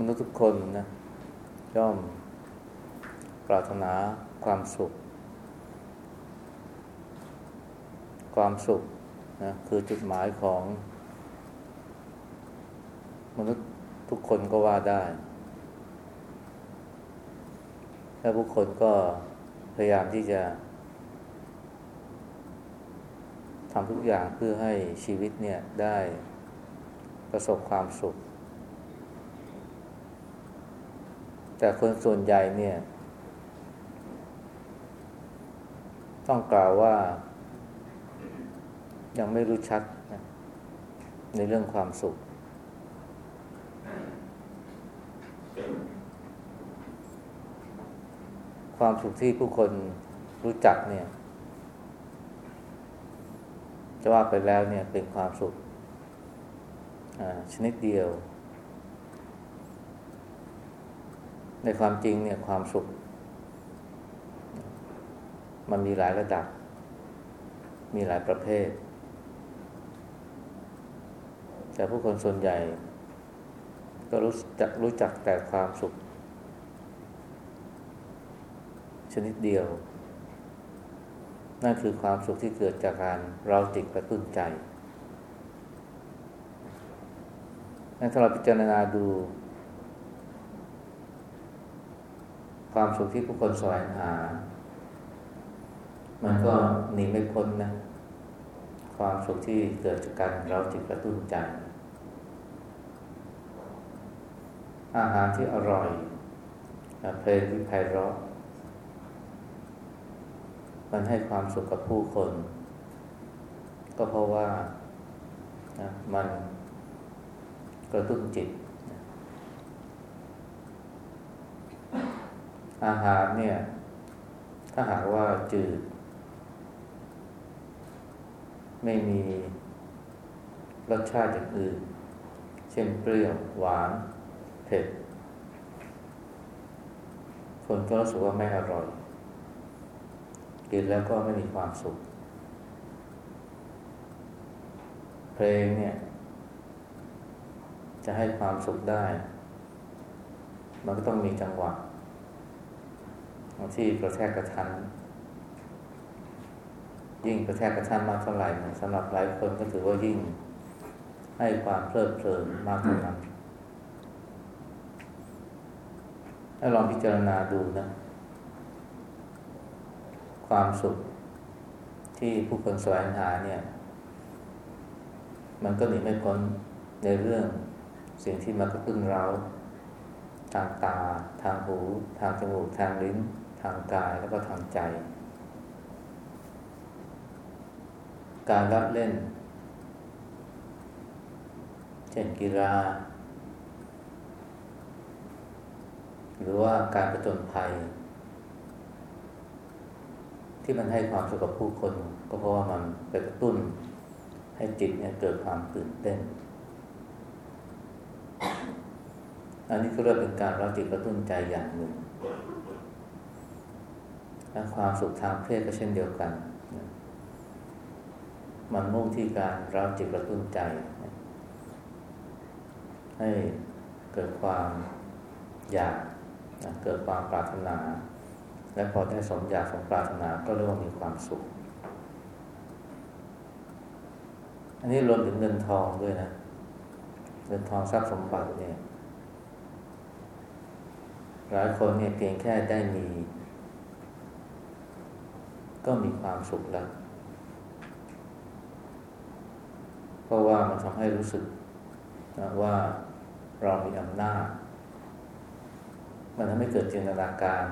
มนุษย์ทุกคนนะย่อมปรารถนาความสุข ความสุขนะคือจุดหมายของ มนุษย์ทุกคนก็ว่าได้และผู้คนก็พยายามที่จะทำทุกอย่างเพื่อให้ชีวิตเนี่ยได้ประสบความสุข แต่คนส่วนใหญ่เนี่ย ต้องกล่าวว่า ยังไม่รู้ชัดนะในเรื่องความสุข ความสุขที่ผู้คนรู้จักเนี่ย จะว่าไปแล้วเนี่ยเป็นความสุขชนิดเดียว ในความจริงเนี่ยความสุข มันมีหลายระดับ มีหลายประเภท แต่ผู้คนส่วนใหญ่ ก็รู้จักรู้จักแต่ความสุข ชนิดเดียว นั่นคือความสุขที่เกิดจากการเราจิตกระตุ้นใจถ้าเราพิจารณาดู ความสุขที่ผู้คนแสวงหา มันก็หนีไม่พ้นนะ ความสุขที่เกิดจากการเราจิตกระตุ้นใจ อาหารที่อร่อยเพลงที่ไพเราะมันให้ความสุขกับผู้คน ก็เพราะว่ามันกระตุ้นจิต อาหารเนี่ย ถ้าหากว่าจืด ไม่มีรสชาติอย่างอื่น เช่นเปรี้ยว หวาน เผ็ด คนก็รู้สึกว่าไม่อร่อย กินแล้วก็ไม่มีความสุข เพลงเนี่ย จะให้ความสุขได้ มันก็ต้องมีจังหวะ ที่กระแทกกระทันยิ่งกระแทกกระทันมากเท่าไหร่สำหรับหลายคนก็ถือว่ายิ่งให้ความเพลิดเพลินมากเท่านั้นถ้าลองพิจารณาดูนะ ความสุขที่ผู้คนแสวงหาเนี่ย มันก็หนีไม่พ้นในเรื่องสิ่งที่มากระตุ้นเรา ทางตา ทางหู ทางจมูก ทางลิ้น ทางกายแล้วก็ทางใจ การรับเล่น เช่นกีฬา หรือว่าการประจนภัย ที่มันให้ความสุขกับผู้คน ก็เพราะว่ามันไปกระตุ้นให้จิตเนี่ยเกิดความตื่นเต้น อันนี้ก็เรียกเป็นการรับจิตกระตุ้นใจอย่างหนึ่ง และความสุขทางเพศก็เช่นเดียวกัน มันมุ่งที่การเรับจิตกระตุ้นใจ ให้เกิดความอยากเกิดความปรารถนา และพอได้สมอยากสมปรารถนาก็เรียกว่ามีความสุข อันนี้รวมถึงเงินทองด้วยนะเงินทองทรัพย์สมบัติเนี่ยหลายคนเนี่ยเพียงแค่ได้มี ก็มีความสุขแล้ว เพราะว่ามันทำให้รู้สึกนะว่าเรามีอำนาจ มันทำให้เกิดจินตนาการ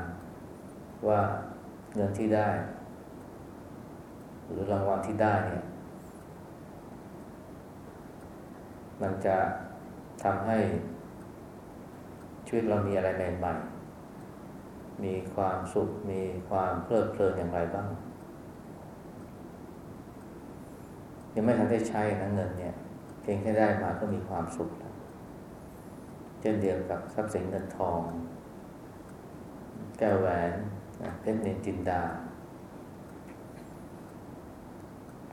ว่าเงินที่ได้ หรือรางวัลที่ได้เนี่ย มันจะทำให้ชีวิตเรามีอะไรใหม่ๆ มีความสุข มีความเพลิดเพลินอย่างไรบ้าง ยังไม่ทันได้ใช้นะเงินเนี่ย เพียงแค่ได้มาก็มีความสุขแล้วเช่นเดียวกับทรัพย์สินเงินทอง แก้วแหวนเพชรนินจินดา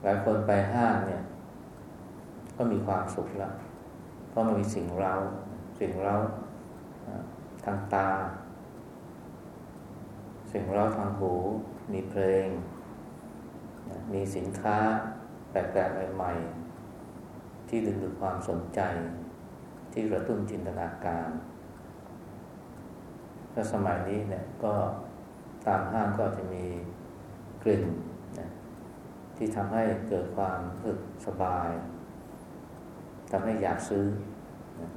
หลายคนไปห้างเนี่ย ก็มีความสุขแล้ว เพราะมันมีสิ่งเรา สิ่งเราทางตา สิ่งเราทางหู มีเพลง มีสินค้า แปลกๆใหม่ๆ ที่ดึงดูดความสนใจ ที่กระตุ้นจินตนาการและสมัยนี้เนี่ยก็ตามห้างก็จะมีกลิ่นนะที่ทำให้เกิดความรู้สึกสบายทำให้อยากซื้อนะ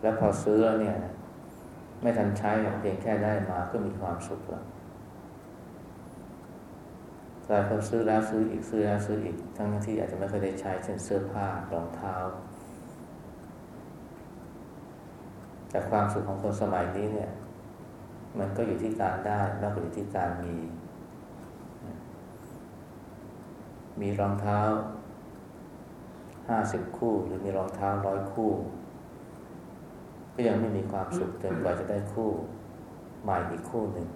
แล้วพอซื้อแล้วเนี่ย ไม่ทันใช้เพียงแค่ได้มาก็มีความสุขแล้ว หลายคนซื้อแล้วซื้ออีกซื้อแล้วซื้ออีก ทั้งที่อาจจะไม่เคยได้ใช้เช่นเสื้อผ้ารองเท้า แต่ความสุขของคนสมัยนี้เนี่ย มันก็อยู่ที่การได้มากกว่าอยู่ที่การมี มีรองเท้าห้าสิบคู่ หรือมีรองเท้าร้อยคู่ ก็ยังไม่มีความสุขจนกว่าจะได้คู่ใหม่อีกคู่หนึ่ง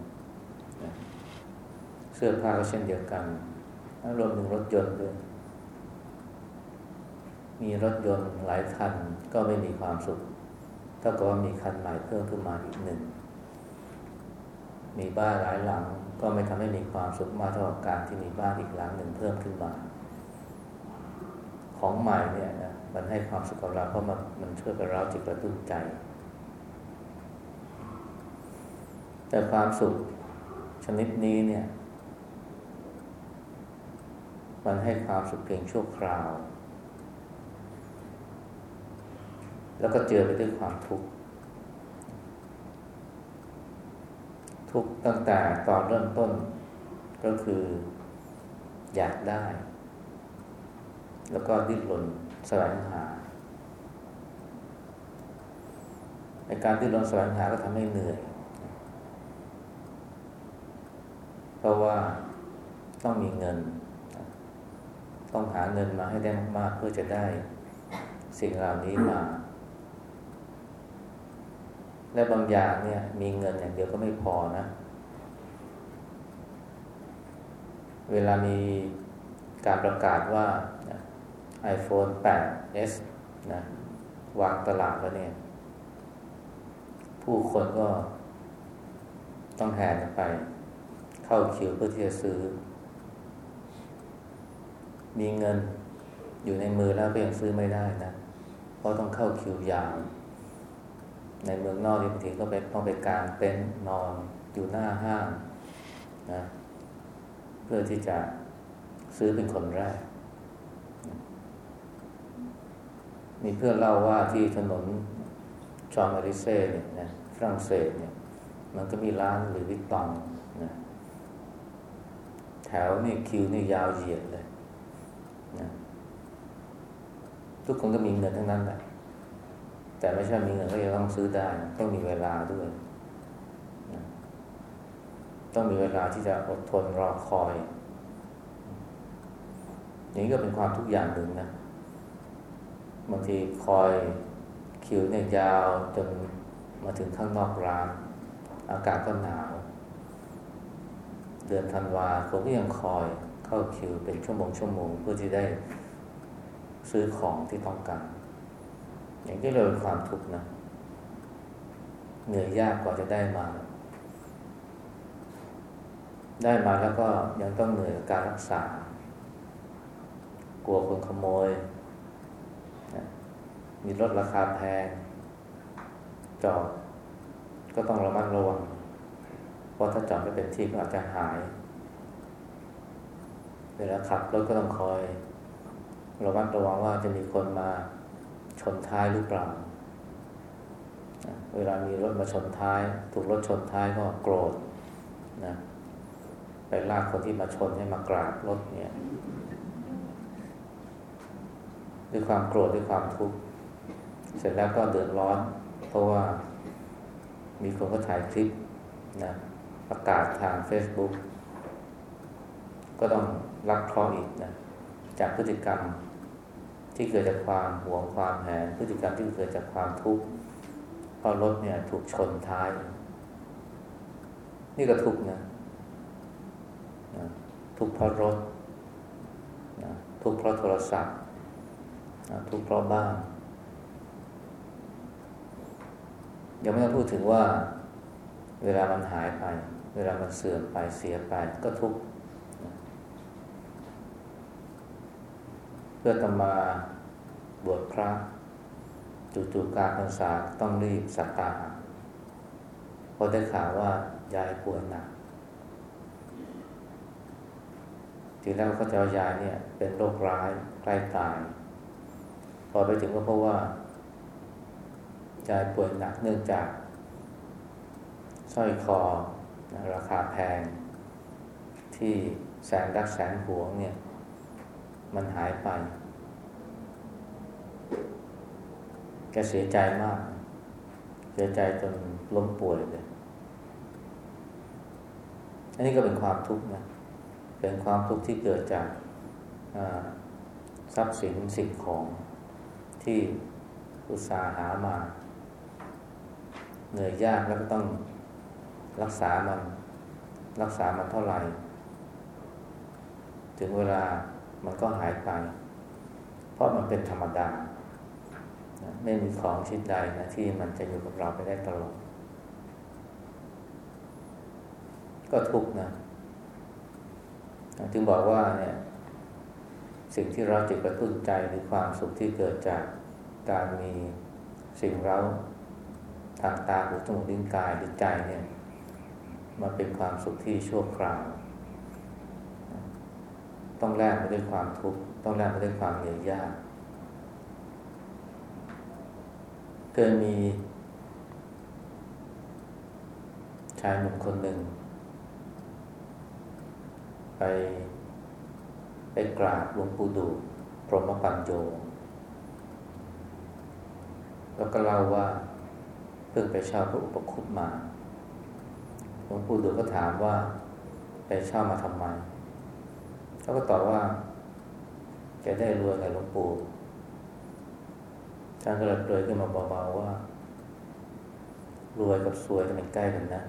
สื้อผ้าก็เช่นเดียวกันรวมถึงรถยนต์ด้วย มีรถยนต์หลายคันก็ไม่มีความสุขเท่ากับว่ามีคันใหม่เพิ่มขึ้นมาอีกหนึ่ง มีบ้านหลายหลังก็ไม่ทำให้มีความสุขมากเท่ากับการที่มีบ้านอีกหลังหนึ่งเพิ่มขึ้นมา ของใหม่เนี่ยนะมันให้ความสุขกับเราเพราะมันมันช่วยกระเราจิตกระตุ้นใจ แต่ความสุขชนิดนี้เนี่ย มันให้ความสุขเพียงชั่วคราว แล้วก็เจอไปด้วยความทุกข์ ทุกตั้งแต่ตอนเริ่มต้นก็คืออยากได้ แล้วก็ดิ้นรนแสวงหาในการดิ้นรนแสวงหาก็ทำให้เหนื่อย เพราะว่าต้องมีเงิน ต้องหาเงินมาให้ได้มากๆ เพื่อจะได้สิ่งเหล่านี้มา และบางอย่างเนี่ย มีเงินอย่างเดียวก็ไม่พอนะ เวลามีการประกาศว่า iPhone 8s นะวางตลาดแล้วเนี่ย ผู้คนก็ต้องแห่กันไป เข้าคิวเพื่อที่จะซื้อ มีเงินอยู่ในมือแล้วก็ยังซื้อไม่ได้นะ เพราะต้องเข้าคิวยาว ในเมืองนอกบางทีก็ไปต้องไปกางเต็นท์นอนอยู่หน้าห้างนะเพื่อที่จะซื้อเป็นคนแรก มีเพื่อนเล่าว่าที่ถนนจอมาริเซ่เนี่ยนะฝรั่งเศสเนี่ย มันก็มีร้านหรือวิตตองนะแถวนี่คิวนี่ยาวเหยียดเลย นะทุกคนก็มีเงินทั้งนั้นแหละแต่ไม่ใช่มีเงินก็จะต้องซื้อได้ ต้องมีเวลาด้วยนะต้องมีเวลาที่จะอดทนรอคอยอย่างนี้ก็เป็นความทุกอย่างหนึ่งนะบางทีคอยคิวเนี่ยยาวจนมาถึงข้างนอกร้าน อากาศก็หนาว เดือนธันวาคนก็ยังคอย เข้าคิวเป็นชั่วโมงชั่วโมงเพื่อที่ได้ซื้อของที่ต้องการ อย่างนี้เลยเป็นความทุกข์นะเหนื่อยยากกว่าจะได้มา ได้มาแล้วก็ยังต้องเหนื่อยการรักษา กลัวคนขโมย มีรถราคาแพง จอดก็ต้องระมัดระวัง เพราะถ้าจอดไม่เป็นที่ก็อาจจะหาย เวลาขับรถก็ต้องคอยระมัดระวังว่าจะมีคนมาชนท้ายหรือเปล่า เวลามีรถมาชนท้าย ถูกรถชนท้ายก็โกรธนะไปลากคนที่มาชนให้มากราบรถเนี่ยด้วยความโกรธด้วยความทุกข์เสร็จแล้วก็เดือดร้อน เพราะว่ามีคนก็ถ่ายคลิปนะประกาศทาง Facebook ก็ต้อง รับเคราะห์อีกนะจากพฤติกรรมที่เกิดจากความหวงความแหนพฤติกรรมที่เกิดจากความทุกข์เพราะรถเนี่ยถูกชนท้าย นี่ก็ทุกข์นะนะทุกข์เพราะรถนะทุกข์เพราะโทรศัพท์นะทุกข์เพราะบ้านยังไม่ต้องพูดถึงว่า เวลามันหายไป เวลามันเสื่อมไปเสียไปก็ทุกข์เพื่อตมาบวชพระจู่ๆการพรรษาต้องรีบสักการะพอได้ข่าวว่ายายป่วยหนักทีแรกก็จะยายเนี่ยเป็นโรคร้ายใกล้ตาย พอไปถึงก็เพราะว่ายายป่วยหนักเนื่องจากสร้อยคอราคาแพง ที่แสนรักแสนหวงเนี่ย มันหายไป แกเสียใจมาก เสียใจจนล้มป่วยเลย อันนี้ก็เป็นความทุกข์นะ เป็นความทุกข์ที่เกิดจากทรัพย์สินสิ่งของที่อุตสาหามา เหนื่อยยากแล้วก็ต้องรักษามัน รักษามันเท่าไหร่ ถึงเวลา มันก็หายไป เพราะมันเป็นธรรมดา ไม่มีของชิ้นใดนะที่มันจะอยู่กับเราไปได้ตลอด ก็ทุกนะจึงบอกว่าเนี่ยสิ่งที่เราจิตกระตุ้นใจหรือความสุขที่เกิดจากการมีสิ่งเราทางตาหูจมูกลิ้นกายหรือใจเนี่ย มันเป็นความสุขที่ชั่วคราว ต้องแลกมาด้วยความทุกข์ต้องแลกมาด้วยความเหนื่อยยากเคยมี ชายหนุ่มคนหนึ่ง ไป ไปกราบหลวงปู่ดูพรหมปัญโยแล้วก็เล่าว่าเพิ่งไปเช่าพระอุปคุตมา หลวงปู่ดูก็ถามว่า ไปเช่ามาทำไม เขาก็ตอบว่า จะได้รวยกับหลวงปู่ท่านก็เลยเปลยขึ้นมาเบาๆว่า รวยกับสวยจะเป็นใกล้กันนะ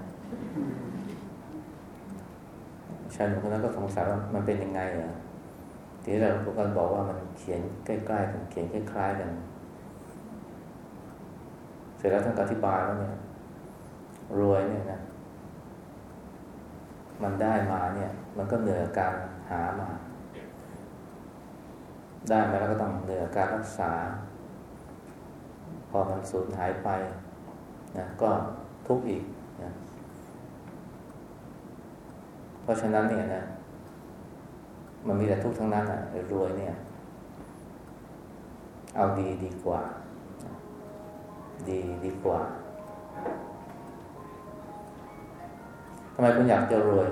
ชายหนุ่มคนนั้นก็สงสัยว่ามันเป็นยังไงอะทีนี้เราทุกคนบอกว่ามันเขียนใกล้ๆกันเขียนคล้ายๆกัน เสร็จแล้วท่านอธิบายว่าเนี่ย รวยเนี่ยนะ มันได้มาเนี่ย มันก็เหนือการ หามา ได้มาแล้วก็ต้องเหนือการรักษา พอมันสูญหายไปนะก็ทุกข์อีกนะเพราะฉะนั้นเนี่ยนะ มันมีแต่ทุกข์ทั้งนั้นอะรวยเนี่ย เอาดีดีกว่า ดีดีกว่าทำไมคุณอยากจะรวย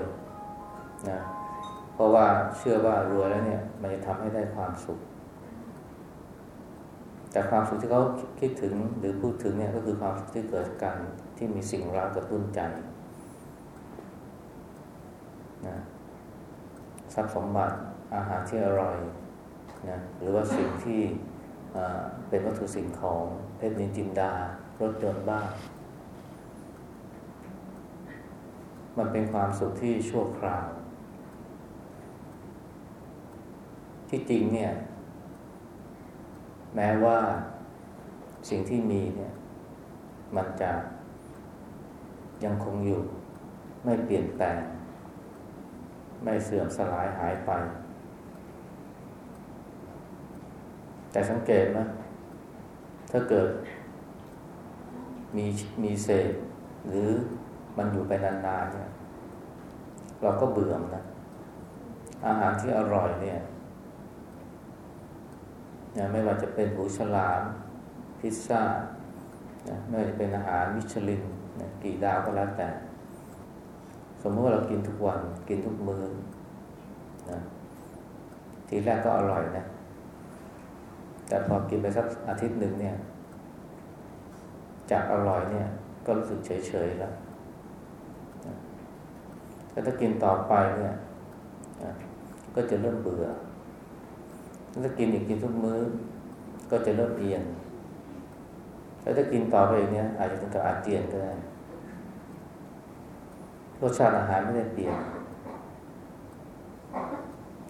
นะ เพราะว่าเชื่อว่ารวยแล้วเนี่ย มันจะทำให้ได้ความสุข แต่ความสุขที่เขาคิดถึงหรือพูดถึงเนี่ยก็คือความสุขที่เกิดการที่มีสิ่งร้ากระตุ้นใจนะทรัพย์สมบัติอาหารที่อร่อยนะหรือว่าสิ่งที่เป็นวัตถุสิ่งของเพชรนินจินดา รถยนต์บ้างมันเป็นความสุขที่ชั่วคราว ที่จริงเนี่ย แม้ว่าสิ่งที่มีเนี่ย มันจะยังคงอยู่ ไม่เปลี่ยนแปลง ไม่เสื่อมสลายหายไป แต่สังเกตนะถ้าเกิด มีมีเศษ หรือมันอยู่ไปนานๆเนี่ย เราก็เบื่อนะอาหารที่อร่อยเนี่ย นะไม่ว่าจะเป็นหูฉลาม พิซซ่านะไม่ว่าจะเป็นอาหารมิชลินนะกี่ดาวก็แล้วแต่ สมมติว่าเรากินทุกวันกินทุกมือ้อนะทีแรกก็อร่อยนะ แต่พอกินไปสักอาทิตย์หนึ่งเนี่ย จากอร่อยเนี่ย ก็รู้สึกเฉยๆแล้วแต่ถ้ากินต่อไปเนี่ยก็จะเริ่มเบื่อ ถ้ากินอีกกินทุกมื้อ ก็จะเริ่มเอียนแล้วถ้ากินต่อไปเนี่ยอาจจะถึงกับอาเจียนก็ได้รสชาติอาหารไม่ได้เปลี่ยน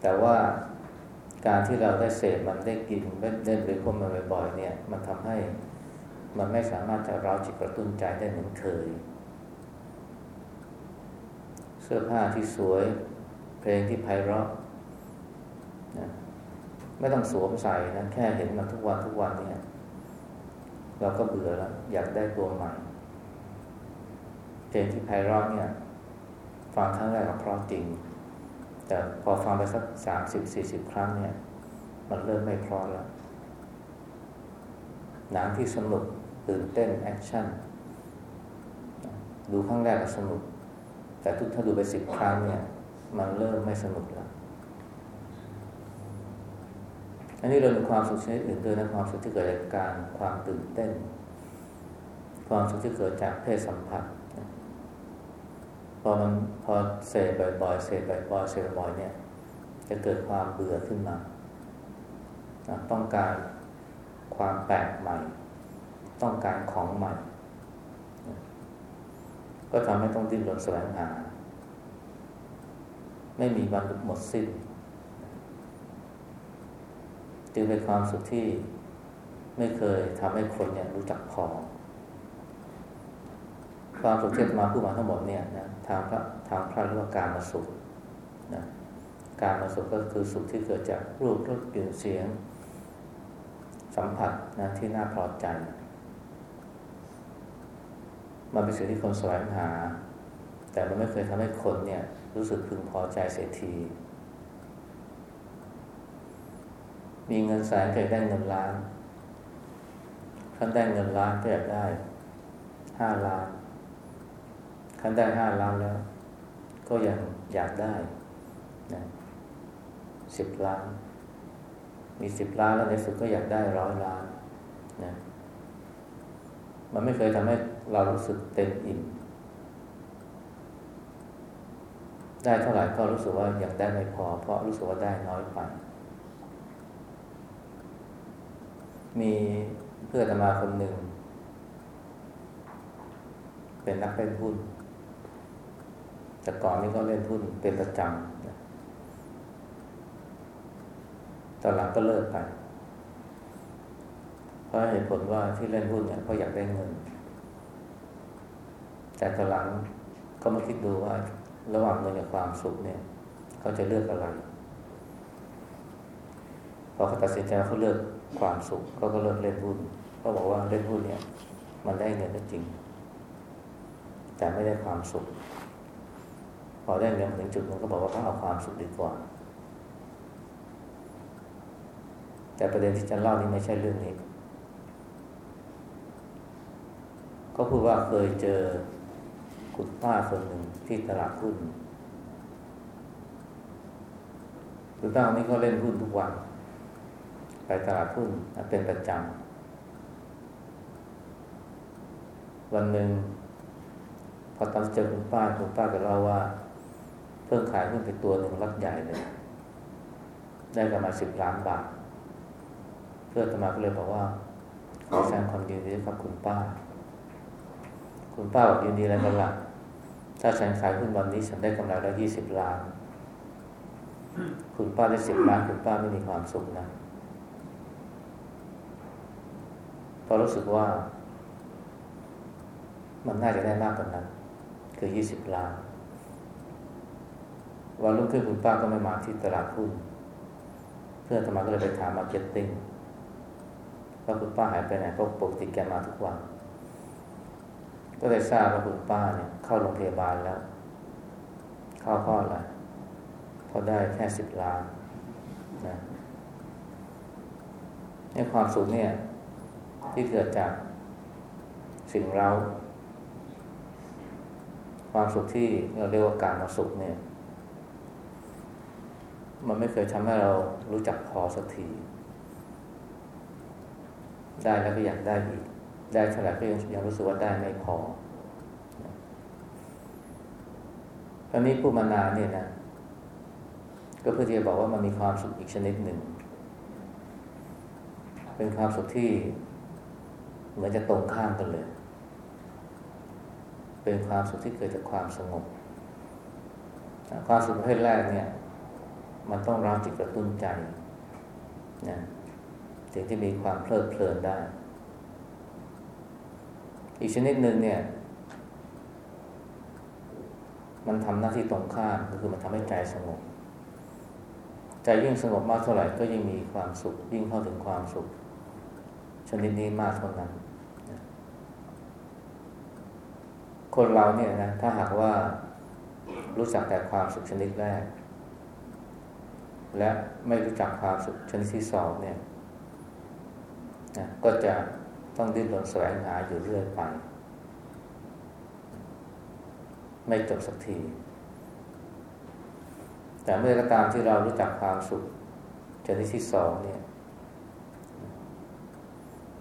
แต่ว่าการที่เราได้เสพมันได้กินได้ได้ไปพบมันบ่อยๆเนี่ย มันทำให้มันไม่สามารถจะเราจิตกระตุ้นใจได้เหมือนเคย เสื้อผ้าที่สวย เพลงที่ไพเราะนะ ไม่ต้องสวมใส่นะแค่เห็นมันทุกวันทุกวันเนี่ยเราก็เบื่อแล้ว อยากได้ตัวใหม่เพลงที่ไพเราะเนี่ยฟังครั้งแรกก็เพราะจริง แต่พอฟังไปสักสามสิบสี่สิบครั้งเนี่ย มันเริ่มไม่เพราะแล้วหนังที่สนุกตื่นเต้นแอคชั่นดูครั้งแรกก็สนุก แต่ทุกถ้าดูไปสิบครั้งเนี่ย มันเริ่มไม่สนุกแล้ว อันนี้เรามีความสุขชนิดอื่นด้วยนะความสุขที่เกิดจากการความตื่นเต้น ความสุขที่เกิดจากเพศสัมผัสพอมันพอเสพบ่อยๆเสพบ่อยๆเสพบ่อยๆเนี่ย จะเกิดความเบื่อขึ้นมาต้องการความแปลกใหม่ ต้องการของใหม่ ก็ทำให้ต้องดิ้นรนแสวงหา ไม่มีวันหมดสิ้น จึงเป็นความสุขที่ไม่เคยทำให้คนเนี่ยรู้จักพอ ความสุขที่มาพูดมาทั้งหมดเนี่ยนะทางพระทางพระเรียกว่าการมาสุขนะการมาสุขก็คือสุขที่เกิดจากรูปรสกลิ่นเสียง สัมผัสนะที่น่าพอใจ มันเป็นสิ่งที่คนแสวงหา แต่มันไม่เคยทำให้คนเนี่ยรู้สึกพึงพอใจเสียที มีเงินแสนก็อยากได้เงินล้านขั้นได้เงินล้านก็อยากได้ห้าล้านขั้นได้ห้าล้านแล้ว ก็ยังอยากได้นะสิบล้าน มีสิบล้านแล้วในสุดก็อยากได้ร้อยล้านนะมันไม่เคยทำให้เรารู้สึกเต็มอิ่มได้เท่าไหร่ก็รู้สึกว่าอยากได้ไม่พอ เพราะรู้สึกว่าได้น้อยไป มีเพื่อนมาคนหนึ่ง เป็นนักเล่นหุ้น แต่ก่อนนี้ก็เล่นหุ้นเป็นประจำตอนหลังก็เลิกไป เพราะเหตุผลว่าที่เล่นหุ้นเนี่ยเขาอยากได้เงิน แต่ตอนหลังก็มาคิดดูว่า ระหว่างเงินกับความสุขเนี่ยเขาจะเลือกอะไรพอเขาตัดสินใจเขาเลือก ความสุขเขาก็เลิกเล่นหุ้นเขาบอกว่าเล่นหุ้นเนี่ย มันได้เงินก็จริง แต่ไม่ได้ความสุข พอได้เงินถึงจุดนึงก็บอกว่าเขาเอาความสุขดีกว่า แต่ประเด็นที่จะเล่านี่ไม่ใช่เรื่องนี้ก็พูดว่าเคยเจอคุณป้าคนหนึ่งที่ตลาดหุ้นคุณป้าคนนี้เขาเล่นหุ้นทุกวัน ไปตลาดหุ้นเป็นประจำ วันหนึ่งพอตอนเจอคุณป้าคุณป้าก็เล่าว่า เพิ่งขายหุ้นไปตัวหนึ่งรัดใหญ่เลย ได้ประมาณสิบล้านบาท เพื่อนตมาก็เลยบอกว่า ขอแสดงความยินดีกับคุณป้า คุณป้าบอกยินดีอะไรกันล่ะถ้าฉันขายหุ้นวันนี้ฉันได้กำไรแล้วยี่สิบล้าน คุณป้าได้สิบล้าน คุณป้าไม่มีความสุขนะ เพราะรู้สึกว่า มันน่าจะได้มากกว่านั้น คือยี่สิบล้าน วันรุ่งขึ้นคุณป้าก็ไม่มาที่ตลาดหุ้นเพื่อนอาตมาก็เลยไปถาม marketing ว่าคุณป้าหายไปไหนเพราะปกติแกมาทุกวัน ก็เลยทราบว่าคุณป้าเนี่ย เข้าโรงพยาบาลแล้ว เข้าพ่ออะไรพอได้แค่สิบล้านนะในความสุขเนี่ย ที่เกิดจากสิ่งเราความสุขที่เราเรียกว่าการมาสุขเนี่ย มันไม่เคยทำให้เรารู้จักพอสักที ได้แล้วก็อยากได้อีก ได้เท่าไหร่ก็ยังยังรู้สึกว่าได้ไม่พอตอนนี้ผู้มานานเนี่ยนะ ก็เพื่อที่จะบอกว่ามันมีความสุขอีกชนิดหนึ่ง เป็นความสุขที่ เหมือนจะตรงข้ามกันเลย เป็นความสุขที่เกิดจากความสงบ ความสุขประเภทแรกเนี่ย มันต้องร้าจิตกระตุ้นใจนะถึงจะมีความเพลิดเพลินได้ อีกชนิดหนึ่งเนี่ย มันทำหน้าที่ตรงข้ามก็คือมันทำให้ใจสงบ ใจยิ่งสงบมากเท่าไหร่ก็ยิ่งมีความสุข ยิ่งเข้าถึงความสุข ชนิดนี้มากเท่านั้น คนเราเนี่ยนะถ้าหากว่ารู้จักแต่ความสุขชนิดแรก และไม่รู้จักความสุขชนิดที่สองเนี่ยนะก็จะต้องดิ้นรนแสวงหาอยู่เรื่อยไป ไม่จบสักที แต่เมื่อก็ตามที่เรารู้จักความสุขชนิดที่สองเนี่ย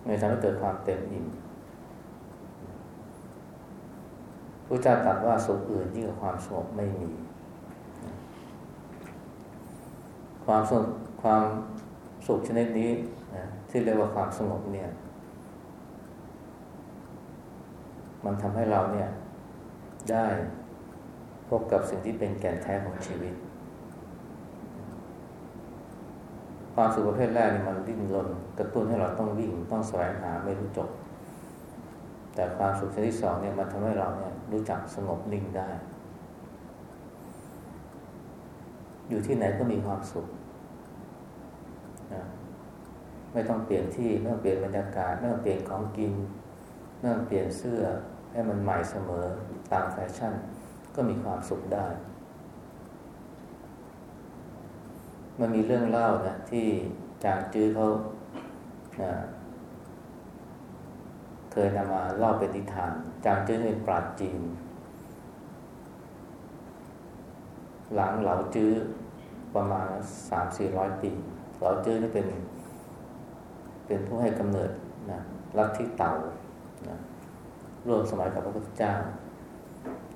มันทำให้เกิดความเต็มอิ่ม พระเจ้าตรัสว่าสุขอื่นยิ่งกว่าความสงบไม่มี ความสุขความสุขชนิดนี้นะที่เรียกว่าความสงบเนี่ย มันทำให้เราเนี่ยได้พบกับสิ่งที่เป็นแก่นแท้ของชีวิต ความสุขประเภทแรกนี่มันดิ้นรนกระตุ้นให้เราต้องวิ่งต้องแสวงหาไม่รู้จบ แต่ความสุขชนิดที่สองเนี่ยมันทำให้เราเนี่ยรู้จักสงบนิ่งได้ อยู่ที่ไหนก็มีความสุขนะไม่ต้องเปลี่ยนที่ไม่ต้องเปลี่ยนบรรยากาศไม่ต้องเปลี่ยนของกินไม่ต้องเปลี่ยนเสื้อให้มันใหม่เสมอตามแฟชั่น ก็มีความสุขได้ มันมีเรื่องเล่านะที่จางจื้อเขานะ เคยนำมาเล่าเป็นนิทานจางจื้อเป็นปราชญ์จีน หลังเหลาจื้อประมาณสามสี่ร้อยปี เหลาจื้อนี่เป็น เป็นผู้ให้กำเนิดนะลัทธิเต่านะร่วมสมัยกับพระพุทธเจ้า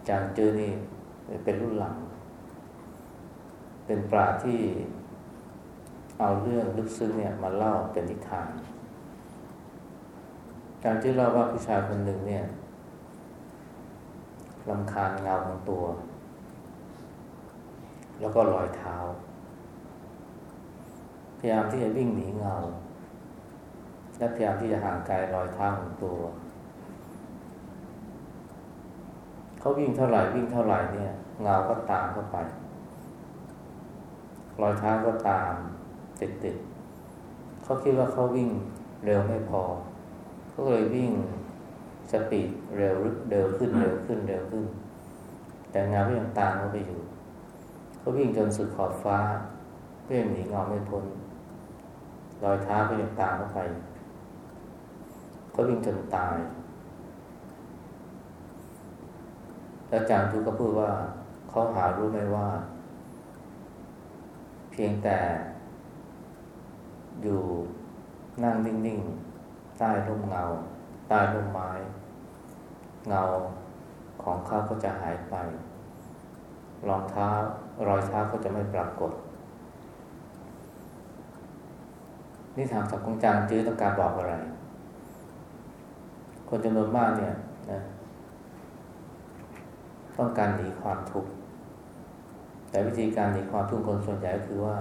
จางจื้อนี่เป็นรุ่นหลัง เป็นปราชญ์ที่เอาเรื่องลึกซึ้งเนี่ยมาเล่าเป็นนิทาน การที่เล่าว่าผู้ชายคนหนึ่งเนี่ยลำคาญเงาของตัว แล้วก็รอยเท้า พยายามที่จะวิ่งหนีเงา และพยายามที่จะห่างไกลรอยเท้าของตัว เขาวิ่งเท่าไหร่วิ่งเท่าไหร่เนี่ย เงาก็ตามเข้าไป รอยเท้าก็ตามติดติดเขาคิดว่าเขาวิ่งเร็วไม่พอเขาเลยวิ่งสปีดเร็วเร็วขึ้นเร็วขึ้นเร็วขึ้น แต่เงาก็ยังตามเขาไปอยู่เขาวิ่งจนสุดขอบฟ้าก็ยังหนีเงาไม่พ้นรอยเท้าก็ยังตามเขาไปเขาวิ่งจนตายแล้วจางทุกก็พูดว่าเขาหารู้ไหมว่า เพียงแต่อยู่นั่งนิ่งๆ ใต้ร่มเงา ใต้ร่มไม้ เงาของเขาก็จะหายไป รองเท้ารอยเท้าก็จะไม่ปรากฏ นี่ถามสักกงจางจื้อต้องการบอกอะไร คนจำนวนมากเนี่ยนะต้องการหนีความทุกข์ แต่วิธีการหนีความทุกข์คนส่วนใหญ่ก็คือว่า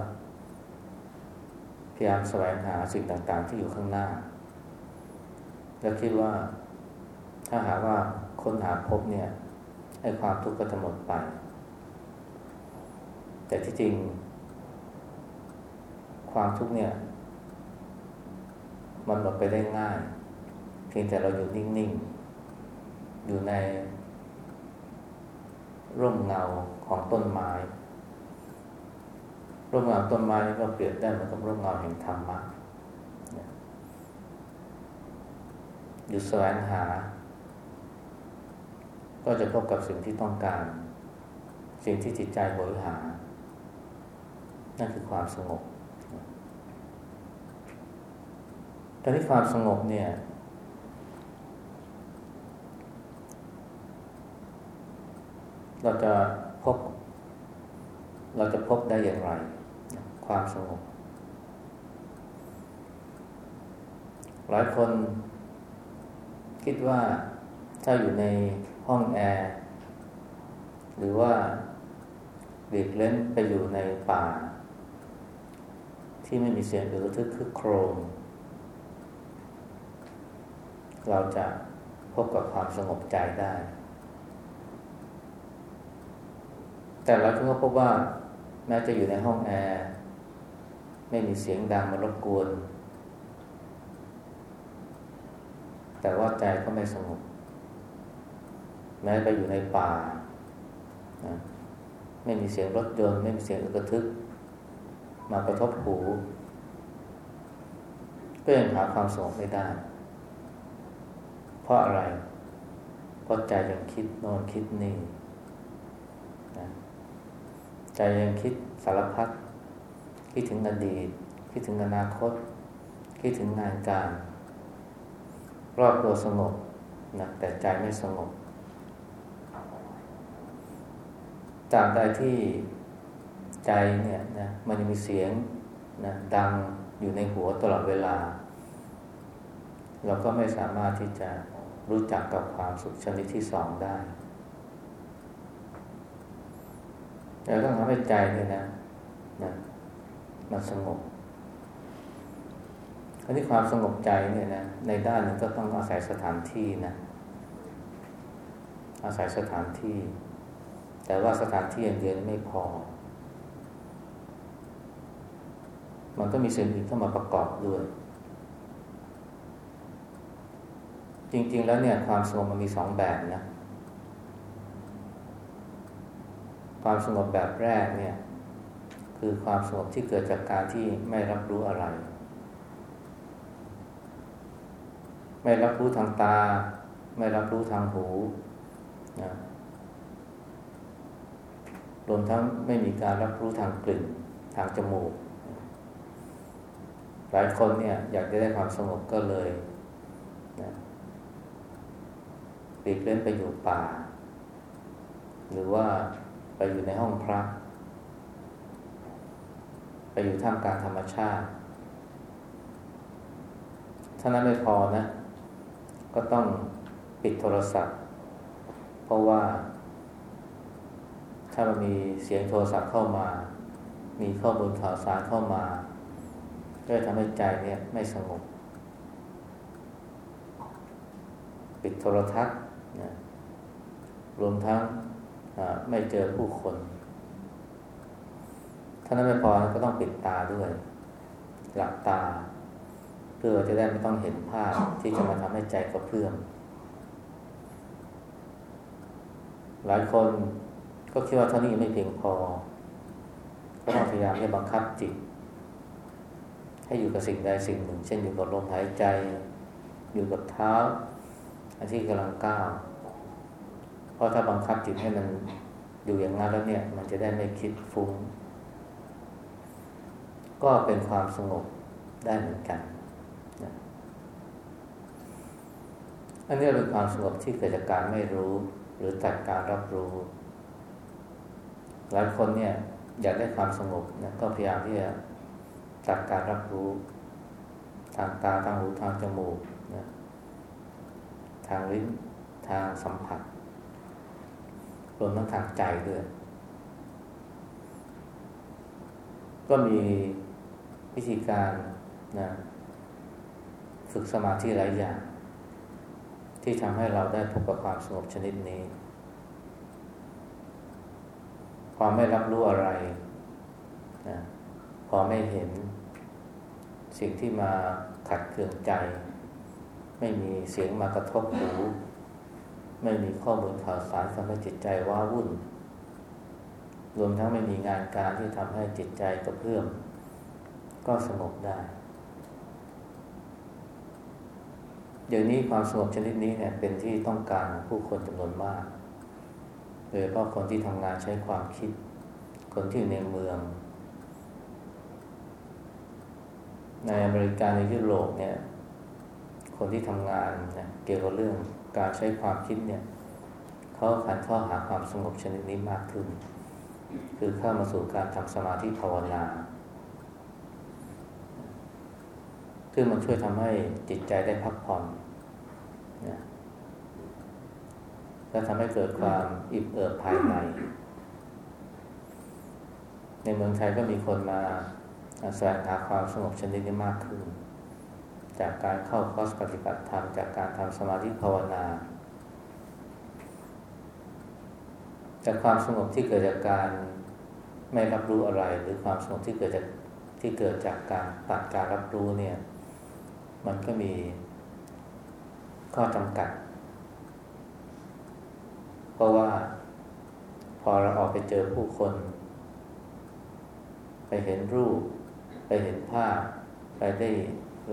พยายามแสวงหาสิ่งต่างๆ ที่อยู่ข้างหน้า แล้วคิดว่า ถ้าหาว่าค้นหาพบเนี่ยให้ความทุกข์ก็จะหมดไป แต่ที่จริง ความทุกข์เนี่ย มันหมดไปได้ง่าย เพียงแต่เราอยู่นิ่งๆ อยู่ใน ร่มเงาของต้นไม้ ร่มเงาต้นไม้ก็เปรียบได้เหมือนกับร่มเงาแห่งธรรมะ อยู่แสวงหา ก็จะพบกับสิ่งที่ต้องการ สิ่งที่จิตใจโหยหา นั่นคือความสงบแตอนที่ความสงบเนี่ย เราจะพบ เราจะพบได้อย่างไร ความสงบ หลายคน คิดว่าถ้าอยู่ในห้องแอร์ หรือว่าเด็กเล่นไปอยู่ในป่า ที่ไม่มีเสียงหรือทึกคึกโครมเราจะพพบกับความสงบใจได้ แต่เราก็พบว่าแม้จะอยู่ในห้องแอร์ ไม่มีเสียงดังมารบกวน แต่ว่าใจก็ไม่สงบ แม้ไปอยู่ในป่านะไม่มีเสียงรถยนต์ไม่มีเสียงอึกระทึก มากระทบหูก็ยังหาความสงบไม่ได้ เพราะอะไร เพราะใจยังคิดน่นคิดนี่นะใจยังคิดสารพัดคิดถึงอดีต คิดถึงอนาคต คิดถึงงานการ รอบตัวสงบนะแต่ใจไม่สงบตามใดที่ใจเนี่ยนะมันยังมีเสียงนะดังอยู่ในหัวตลอดเวลา เราก็ไม่สามารถที่จะรู้จักกับความสุขชนิดที่สองได้เราต้องทำให้ใจเนี่ยนะนะมันสงบ อันนี้ความสงบใจเนี่ยนะในด้านนึงก็ต้องอาศัยสถานที่นะ อาศัยสถานที่ แต่ว่าสถานที่อย่างเดียวไม่พอ มันก็มีสิ่งอื่นเข้ามาประกอบด้วย จริง ๆ แล้วเนี่ย ความสงบมันมีสองแบบนะ ความสงบแบบแรกเนี่ย คือความสงบที่เกิดจากการที่ไม่รับรู้อะไร ไม่รับรู้ทางตา ไม่รับรู้ทางหูนะรวมทั้งไม่มีการรับรู้ทางกลิ่นทางจมูก หลายคนเนี่ยอยากจะได้ความสงบก็เลยนะปีกเล่นไปอยู่ป่า หรือว่าไปอยู่ในห้องพระ ไปอยู่ท่ามกลางธรรมชาติถ้านั้นไม่พอนะ ก็ต้องปิดโทรศัพท์ เพราะว่า ถ้ามันมีเสียงโทรศัพท์เข้ามา มีข้อมูลข่าวสารเข้ามาก็จะทำให้ใจเนี่ยไม่สงบ ปิดโทรทัศน์นะรวมทั้งไม่เจอผู้คน ถ้านั้นไม่พอก็ต้องปิดตาด้วย หลับตา เพื่อจะได้ไม่ต้องเห็นภาพที่จะมาทำให้ใจกระเพื่อมหลายคนก็คิดว่าเท่านี้ยังไม่เพียงพอ ก็ต้องพยายามที่บังคับจิต ให้อยู่กับสิ่งใดสิ่งหนึ่ง เช่นอยู่กับลมหายใจ อยู่กับเท้าอันที่กำลังก้าวเพราะถ้าบังคับจิตให้มันอยู่อย่างนั้นแล้วเนี่ย มันจะได้ไม่คิดฟุง้ง ก็เป็นความสงบได้เหมือนกันนะ อันนี้เป็นความสงบที่เกิดจากการไม่รู้ หรือตัดการรับรู้ หลายคนเนี่ยอยากได้ความสงบนะก็พยายามที่จะตัดการรับรู้ ทางตาทางหูทางจมูกนะทางลิ้นทางสัมผัสรวมทั้งทางใจด้วย ก็มีวิธีการนะฝึกสมาธิหลายอย่าง ที่ทำให้เราได้พบกับความสงบชนิดนี้ ความไม่รับรู้อะไรนะพอไม่เห็น สิ่งที่มาขัดเคืองใจ ไม่มีเสียงมากระทบหู ไม่มีข้อมูลข่าวสารทำให้จิตใจว้าวุ่น รวมทั้งไม่มีงานการที่ทำให้จิตใจกระเพื่อมก็สงบได้ เดี๋ยวนี้ความสงบชนิดนี้เนี่ยเป็นที่ต้องการผู้คนจำนวนมาก โดยเฉพาะคนที่ทำงานใช้ความคิด คนที่อยู่ในเมือง ในอเมริกาในยุโรปเนี่ย คนที่ทำงานเนี่ยเกี่ยวกับเรื่องการใช้ความคิดเนี่ยเขาขันข้อหาความสงบชนิดนี้มากขึ้น คือเข้ามาสู่การทำสมาธิภาวนา ซึ่งมันช่วยทำให้จิตใจได้พักผ่อนนะและทำให้เกิดความอิ่มเอิบภายใน ในเมืองไทยก็มีคนมาแสวงหาความสงบชนิดนี้มากขึ้น จากการเข้าคอร์สปฏิบัติธรรม จากการทำสมาธิภาวนาจากความสงบที่เกิดจากการไม่รับรู้อะไร หรือความสงบที่เกิดจากที่เกิดจากการตัดการรับรู้เนี่ย มันก็มีข้อจำกัด เพราะว่าพอเราออกไปเจอผู้คน ไปเห็นรูป ไปเห็นภาพ ไปได้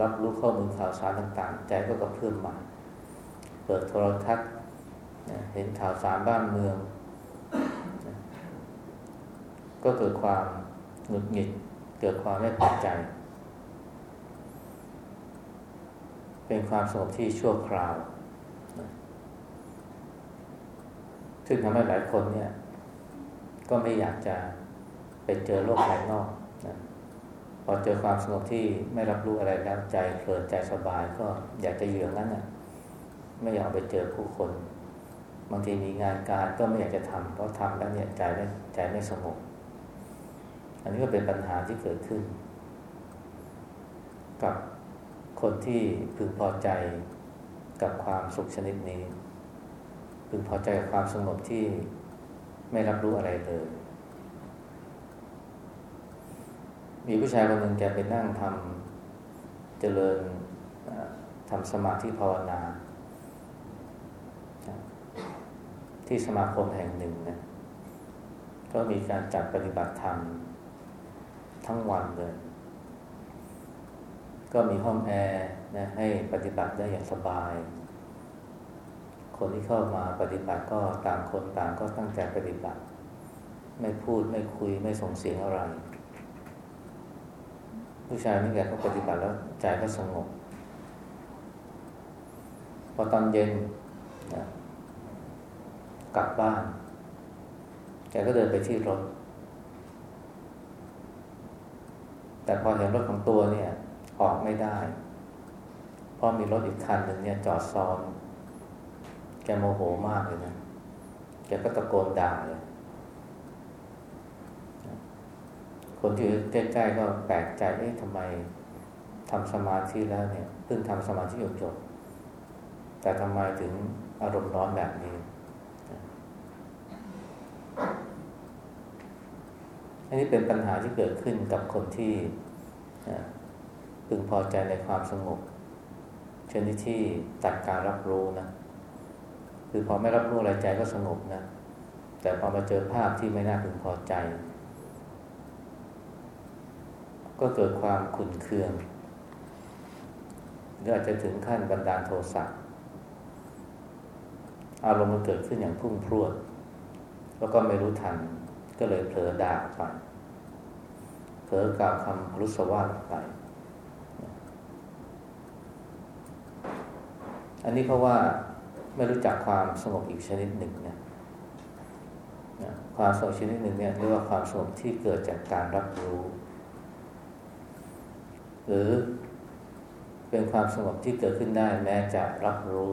รับรู้ข้อมูลข่าวสารต่าง ๆ ใจก็กระเพื่อมมา เปิดโทรทัศน์เห็นข่าวสารบ้านเมือง ก็เกิดความหงุดหงิด เกิดความไม่พอใจ เป็นความสงบที่ชั่วคราวซึ่งทำให้หลายคนเนี่ย ก็ไม่อยากจะไปเจอโลกภายนอกนะพอเจอความสงบที่ไม่รับรู้อะไรแล้วใจเพลินใจสบายก็อยากจะอยู่อย่างนั้นน่ะ ไม่อยากไปเจอผู้คน บางทีมีงานการก็ไม่อยากจะทำเพราะทำแล้วเนี่ยใจไม่ใจไม่สงบอันนี้ก็เป็นปัญหาที่เกิดขึ้น กับ คนที่พึงพอใจกับความสุขชนิดนี้ พึงพอใจกับความสงบที่ไม่รับรู้อะไรเลย มีผู้ชายคนหนึ่งแกไปนั่งทำเจริญทำสมาธิภาวนา ที่สมาคมแห่งหนึ่งนะก็มีการจัดปฏิบัติธรรมทั้งวันเลย ก็มีห้องแอร์นะให้ปฏิบัติได้อย่างสบาย คนที่เข้ามาปฏิบัติก็ต่างคนต่างก็ตั้งใจปฏิบัติ ไม่พูดไม่คุยไม่ส่งเสียงอะไร ผู้ชายนี่แกก็ปฏิบัติแล้วใจก็สงบ พอตอนเย็นนะกลับบ้านแกก็เดินไปที่รถ แต่พอเห็นรถของตัวเนี่ย ออกไม่ได้ เพราะมีรถอีกคันหนึ่งเนี่ยจอดซ้อน แกโมโหมากเลยนะ แกก็ตะโกนด่าเลย คนที่อยู่ใกล้ๆก็แปลกใจเอ๊ะทำไมทำสมาธิแล้วเนี่ยเพิ่งทำสมาธิจบแต่ทำไมถึงอารมณ์ร้อนแบบนี้ อันนี้เป็นปัญหาที่เกิดขึ้นกับคนที่ พึงพอใจในความสงบชนิดที่ตัดการรับรู้นะคือพอไม่รับรู้อะไรใจก็สงบนะ แต่พอมาเจอภาพที่ไม่น่าพึงพอใจ ก็เกิดความขุ่นเคืองหรืออาจจะถึงขั้นบันดาลโทสะอารมณ์มันเกิดขึ้นอย่างพุ่งพรวด แล้วก็ไม่รู้ทัน ก็เลยเผลอด่าไป เผลอกล่าวคำรุสวาทไป อันนี้เพราะว่าไม่รู้จักความสงบอีกชนิดหนึ่งนะความสงบชนิดหนึ่งเนี่ยเรียกว่าความสงบที่เกิดจากการรับรู้ หรือเป็นความสงบที่เกิดขึ้นได้แม้จะรับรู้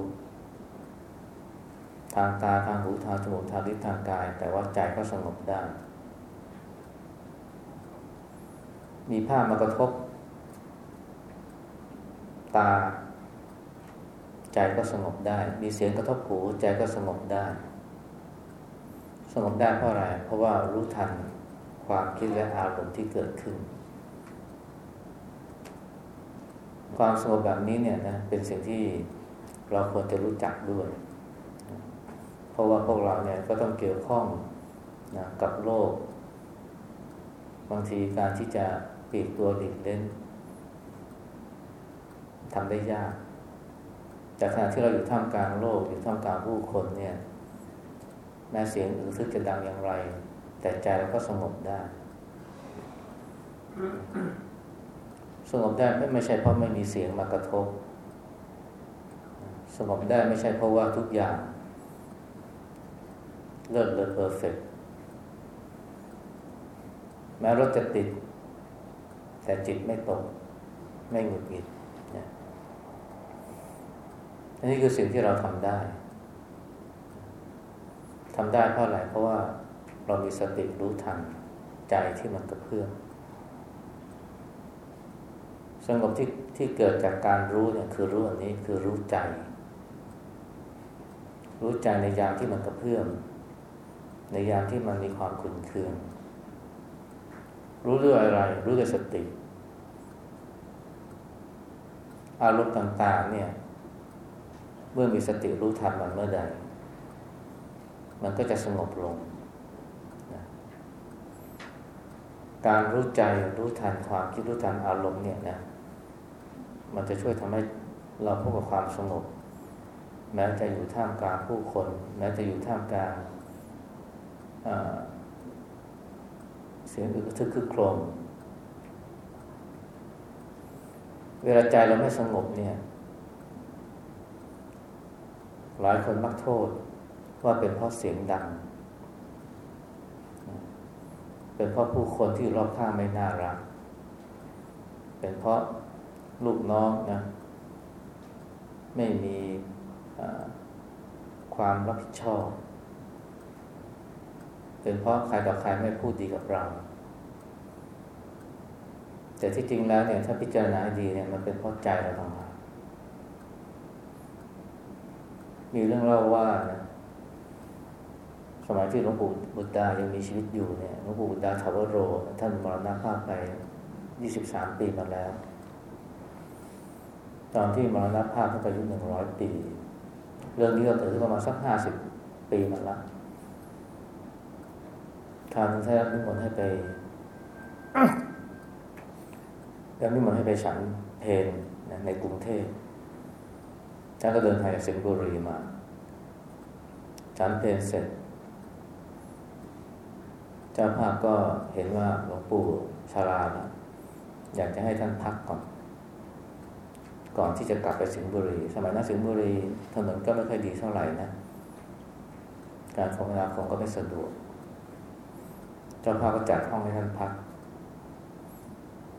ทางตาทางหูทางจมูกทางลิ้นทางกาย แต่ว่าใจก็สงบได้ มีภาพมากระทบ ตา ใจก็สงบได้ มีเสียงกระทบหูใจก็สงบได้ สงบได้เพราะอะไร เพราะว่ารู้ทันความคิดและอารมณ์ที่เกิดขึ้น ความสงบแบบนี้เนี่ยนะเป็นสิ่งที่เราควรจะรู้จักด้วย เพราะว่าพวกเราเนี่ยก็ต้องเกี่ยวข้องนะกับโลก บางทีการที่จะปีกตัวหลีกเล่นทำได้ยาก แต่ขณะที่เราอยู่ท่ามกลางโลกอยู่ท่ามกลางผู้คนเนี่ยแม้เสียงอื่นซึ่งจะดังอย่างไร แต่ใจเราก็สงบได้ สงบได้ไม่ไม่ใช่เพราะไม่มีเสียงมากระทบ สงบได้ไม่ใช่เพราะว่าทุกอย่าง เลิศเลอเพอร์เฟกแม้รถจะติด แต่จิตไม่ตก ไม่หงุดหงิด อันนี้คือสิ่งที่เราทำได้ทำได้เพราะอะไรเพราะว่าเรามีสติรู้ทันใจที่มันกระเพื่อมสงบที่ที่เกิดจากการรู้เนี่ยคือรู้อันนี้คือรู้ใจ รู้ใจในยามที่มันกระเพื่อมในยามที่มันมีความขุ่นเคือง รู้ด้วยอะไร รู้ด้วยสติ อารมณ์ต่าง ๆ เนี่ย เมื่อมีสติรู้ทันมันเมื่อใด มันก็จะสงบลงนะการรู้ใจรู้ทันความคิดรู้ทันอารมณ์เนี่ยนะ มันจะช่วยทำให้เราพบกับความสงบ แม้จะอยู่ท่ามกลางผู้คน แม้จะอยู่ท่ามกลางเสียงอึกทึกคึกโครมเวลาใจเราไม่สงบเนี่ย หลายคนมักโทษว่าเป็นเพราะเสียงดัง เป็นเพราะผู้คนที่รอบข้างไม่น่ารัก เป็นเพราะลูกน้องนะ ไม่มีความรับผิดชอบ เป็นเพราะใครต่อใครไม่พูดดีกับเรา แต่ที่จริงแล้วเนี่ยถ้าพิจารณาดีเนี่ยมันเป็นเพราะใจเราต่างหาก มีเรื่องเล่าว่านะสมัยที่หลวงปู่บุตดายังมีชีวิตอยู่เนี่ยหลวงปู่บุตดาทาวโร ท่านมรณภาพไปยี่สิบสามปีมาแล้ว ตอนที่มรณภาพท่านอายุหนึ่งร้อยปี เรื่องนี้ก็เกิดประมาณสักห้าสิบปีมาแล้วทางท่านนิมนต์ให้ไปแล้วนิมนต์ให้ไปฉันเพนในกรุงเทพ ท่านก็เดินทางจากสิงห์บุรีมา ฉันเพลนเสร็จ เจ้าภาพก็เห็นว่าหลวงปู่ชารานะอยากจะให้ท่านพักก่อน ก่อนที่จะกลับไปสิงห์บุรี สมัยนั้นสิงห์บุรีถนนก็ไม่ค่อยดีเท่าไหร่นะ การคมนาคมก็ไม่สะดวก เจ้าภาพก็จัดห้องให้ท่านพัก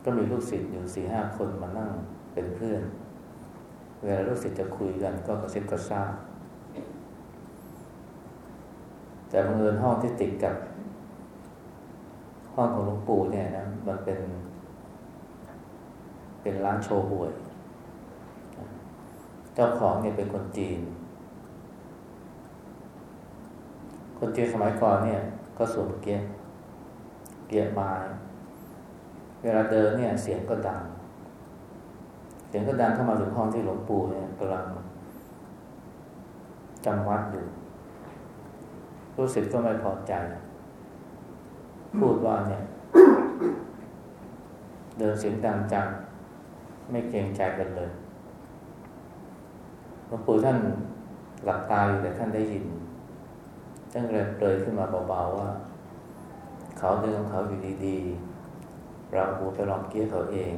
ก็มีลูกศิษย์อยู่สี่ห้าคนมานั่งเป็นเพื่อน เวลาลูกศิษย์จะคุยกันก็กระซิบกระซาบแต่บังเอิญห้องที่ติดกับ ห้องของหลวงปู่เนี่ยนะมันเป็น เป็นร้านโชว์หวย เจ้าของเนี่ยเป็นคนจีน คนจีนสมัยก่อนเนี่ย ก็สวมเกียร์เกียร์ไม้เวลาเดินเนี่ยเสียงก็ดัง สียงก็ดังเข้ามาถึงห้องที่หลวงปู่เนี่ยกำลังจำวัดอยู่ รู้สึกก็ไม่พอใจ พูดว่าเนี่ย เดินเสียงดังจัง ไม่เกรงใจกันเลยหลวงปู่ท่านหลับตาอยู่แต่ท่านได้ยินท่านเลยเปรยขึ้นมาเบาๆว่า เขาเดินของเขาอยู่ดีๆ เราหูไปลองเกี้ยเขาเอง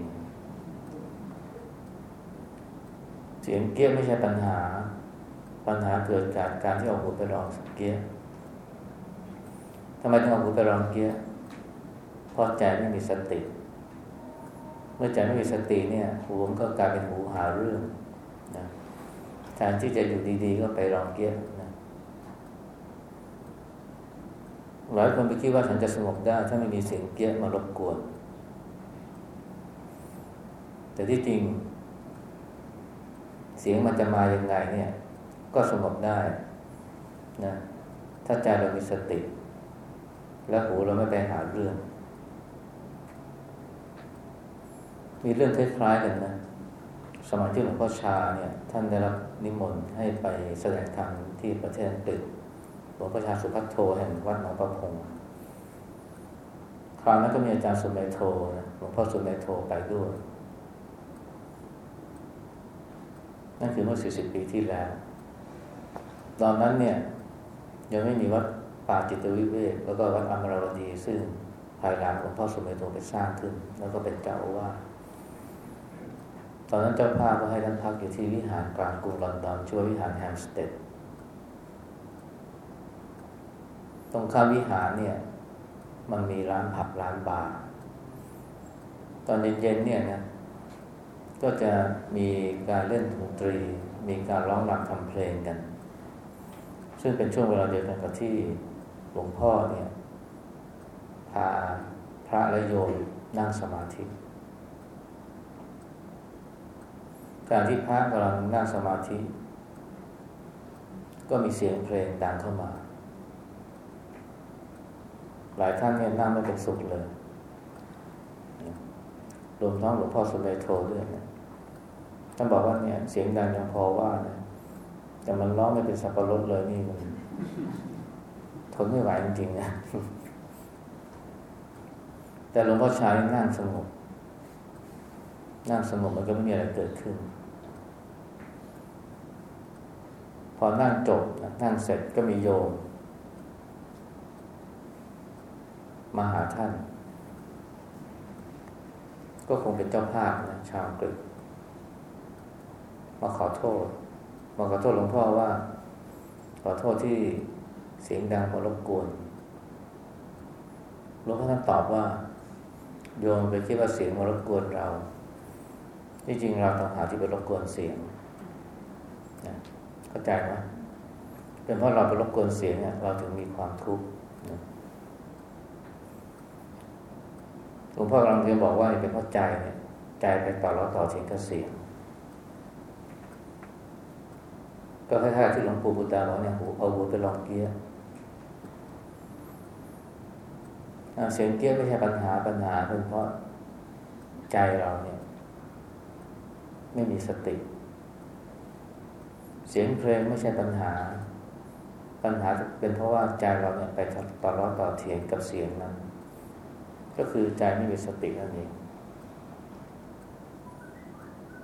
เสียงเกี้ยไม่ใช่ปัญหา ปัญหาเกิดจากการที่เอาหูไปลองเกี้ยทำไมต้องเอาหูไปลองเกี้ยเพราะใจไม่มีสติ เมื่อใจไม่มีสติเนี่ยหูมันก็กลายเป็นหูหาเรื่องนะแทนที่จะอยู่ดีๆ ก็ไปลองเกี้ยหลายคนไปคิดว่าฉันจะสงบได้ ถ้าไม่มีเสียงเกี้ยมารบกวน แต่ที่จริง สียงมันจะมาอย่างไงเนี่ย ก็สงบได้นะถ้าใจเรามีสติ และหูเราไม่ไปหาเรื่อง มีเรื่องคล้ายๆกันนะสมัยที่หลวงพ่อชาเนี่ย ท่านได้รับนิมนต์ให้ไปแสดงธรรมที่ประเทศอังกฤษหลวงพ่อชาสุภัทโทแห่งวัดหนองประพงคราวนั้นก็มีอาจารย์สุเมโทนะหลวงพ่อสุเมโทไปด้วย นั่นคือเมื่อ 40 ปีที่แล้ว ตอนนั้นเนี่ยยังไม่มีวัดป่าจิตวิเวกแล้วก็วัดอมรวดีซึ่งภายหลังหลวงพ่อสุเมโทไปสร้างขึ้น แล้วก็เป็นเจ้าอาวาสตอนนั้นเจ้าภาพก็ให้ท่านพักอยู่ที่วิหารกลางกรุงลอนดอนชื่อวิหารแฮมสเตดตรงข้ามวิหารเนี่ย มันมีร้านผับร้านบาร์ตอนเย็นๆเนี่ยนะ ก็จะมีการเล่นดนตรี มีการร้องรำทำเพลงกัน ซึ่งเป็นช่วงเวลาเดียวกันกับที่หลวงพ่อเนี่ยพาพระและโยมนั่งสมาธิ การที่พระกำลังนั่งสมาธิ ก็มีเสียงเพลงดังเข้ามา หลายท่านเนี่ยนั่งไม่เป็นสุขเลยรวมทั้งหลวงพ่อสุเมโทด้วยนะ ท่านบอกว่าเนี่ย เสียงดังยังพอว่านะแต่มันร้องไม่เป็นสับปะรดเลยนี่มันทนไม่ไหวจริงๆนะแต่หลวงพ่อชายนั่งสงบนั่งสงบมันก็ไม่มีอะไรเกิดขึ้น พอนั่งจบนั่งเสร็จก็มีโยม มาหาท่าน ก็คงเป็นเจ้าภาพนะชาวกฤษ มาขอโทษ มาขอโทษหลวงพ่อว่า ขอโทษที่เสียงดังมารบกวนหลวงพ่อท่านตอบว่า โยมไปคิดว่าเสียงมารบกวนเราที่จริงเราต้องหาที่ไปรบกวนเสียงนะเข้าใจไหมเป็นเพราะเราไปรบกวนเสียงเนี่ยเราถึงมีความทุกข์หลวงพ่อกำลังจะบอกว่าเป็นเพราะใจเนี่ยใจไปต่อแล้วต่อเสียงกับเสียง ก็คล้ายๆที่หลวงปู่บุตรบอกเนี่ยหูเอาหูไปลองเกี้ยเสียงเกี้ยไม่ใช่ปัญหาปัญหาเป็นเพราะใจเราเนี่ย ไม่มีสติ เสียงเพลงไม่ใช่ปัญหา ปัญหาเป็นเพราะว่าใจเราเนี่ยไปต่อร้อต่อเถียงกับเสียงนั้น ก็คือใจไม่มีสตินั่นเอง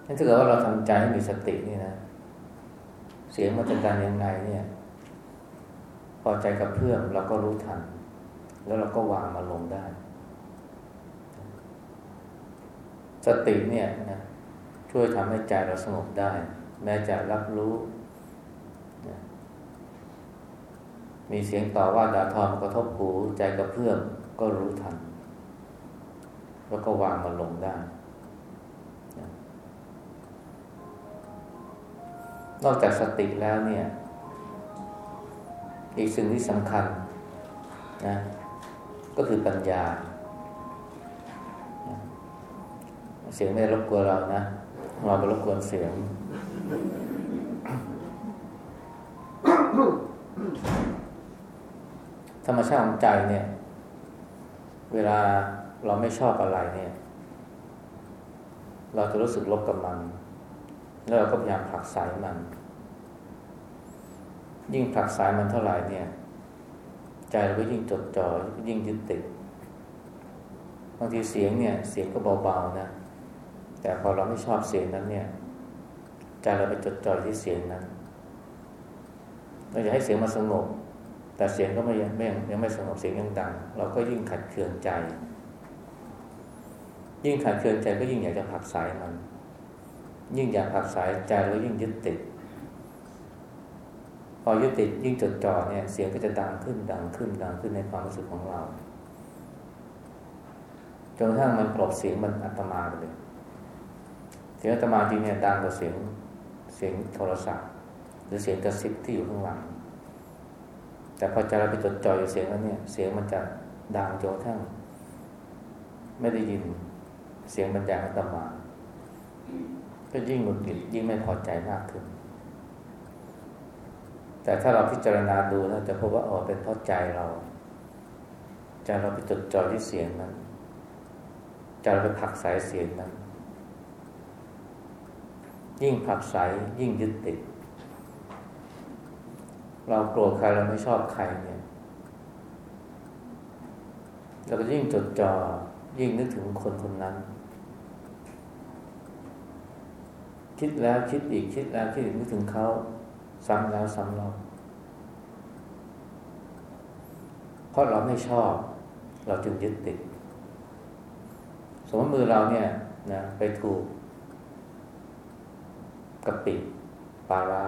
ถ้าเกิดว่าเราทำใจให้มีสตินี่นะ เสียงมันจะการยังไงเนี่ยพอใจกับเพื่อนเราก็รู้ทัน แล้วเราก็วางมาลงได้ สติเนี่ยนะช่วยทำให้ใจเราสงบได้ แม้จะรับรู้มีเสียงต่อว่าด่าทอมกระทบหูใจกระเพื่อมก็รู้ทัน แล้วก็วางมันลงได้ นอกจากสติแล้วเนี่ย อีกสิ่งที่สำคัญนะก็คือปัญญา เสียงไม่รบกวนเรานะเราไปรบกวนเสียง ธรรมชาติของใจเนี่ย เวลาเราไม่ชอบอะไรเนี่ย เราจะรู้สึกลบกับมัน แล้วเราก็พยายามผลักสายมัน ยิ่งผลักสายมันเท่าไหร่เนี่ย ใจเราก็ยิ่งจดจ่อยิ่งยึดติดบางทีเสียงเนี่ย เสียงก็เบาๆนะ แต่พอเราไม่ชอบเสียงนั้นเนี่ยใจเราไปจดจ่อยที่เสียงนั้นเราจะให้เสียงมาสงบแต่เสียงก็ไม่ยังไม่ยังไม่สงบเสียงยังดัง เราก็ยิ่งขัดเคืองใจ ยิ่งขัดเคืองใจก็ยิ่งอยากจะผลักสายมัน ยิ่งอยากผักสายใจเรายิ่งยึดติด พอยึดติดยิ่งจดจ่อเนี่ยเสียงก็จะดังขึ้นดังขึ้นดังขึ้นในความรู้สึกของเราจนกระทั่งมันกลบเสียงมันอัตมาเลยเสียงธรรมาจริงเนี่ยดังกว่าเสียงเสียงโทรศัพท์ หรือเสียงกระซิบที่อยู่ข้างหลัง แต่พอใจเราไปจดจ่อยเสียงนั้นเนี่ย เสียงมันจะดังจนทั้งไม่ได้ยินเสียงบรรยายองธรรมา ก็ยิ่งหงุดหงิดยิ่งไม่พอใจมากขึ้น แต่ถ้าเราพิจารณาดูนะจะพบว่าอ๋อเป็นเพราะใจเราใจเราไปจดจ่อที่เสียงนั้นใจเราไปผักสายเสียงนั้นยิ่งผักใสยิ่งยึดติด เราโกรธใครเราไม่ชอบใครเนี่ยเราก็ยิ่งจดจอ่อยิ่งนึกถึงคนคนนั้น คิดแล้วคิดอีกคิดแล้วคิดอีกนึกถึงเขาซ้ำแล้วซ้ำเล่าเพราะเราไม่ชอบ เราจึงยึดติด สมมติมือเราเนี่ยนะไปถูกกะปิปลาร้า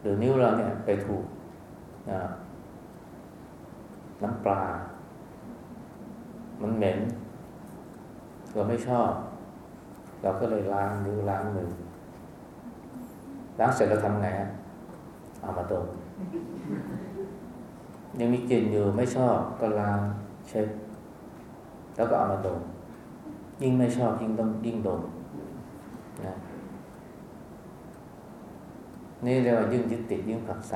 หรือนิ้วเราเนี่ยไปถูกนะน้ำปลา มันเหม็น เราไม่ชอบ เราก็เลยล้างนิ้วล้างมือล้างเสร็จเราทำไงฮะเอามาดมยังมีกลิ่นอยู่ไม่ชอบก็ล้างเช็ดแล้วก็เอามาดมยิ่งไม่ชอบยิ่งต้องยิ่งดมนะนี่เรียกว่ายิ่งยึดติดยิ่งผักใส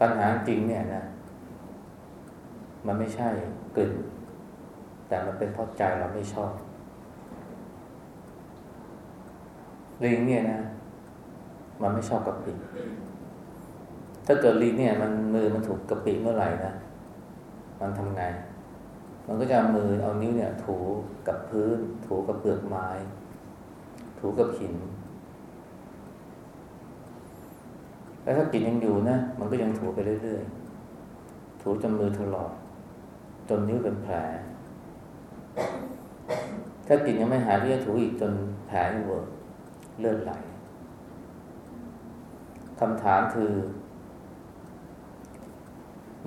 ปัญหาจริงเนี่ยนะ มันไม่ใช่กลิ่น แต่มันเป็นเพราะใจเราไม่ชอบ ลิงเนี่ยนะ มันไม่ชอบกะปิ ถ้าเกิดลิงเนี่ย มันมือมันถูกกะปิเมื่อไหร่นะ มันทำไง มันก็จะเอามือเอานิ้วเนี่ย ถูกับพื้น ถูกับเปลือกไม้ ถูกับหินแล้วถ้ากินยังอยู่นะ มันก็ยังถูไปเรื่อยๆ ถูจนมือถลอกจนนิ้วเป็นแผล ถ้ากินยังไม่หายก็จะถูอีกจนแผลเวิร์เลือดไหลคำถามคือ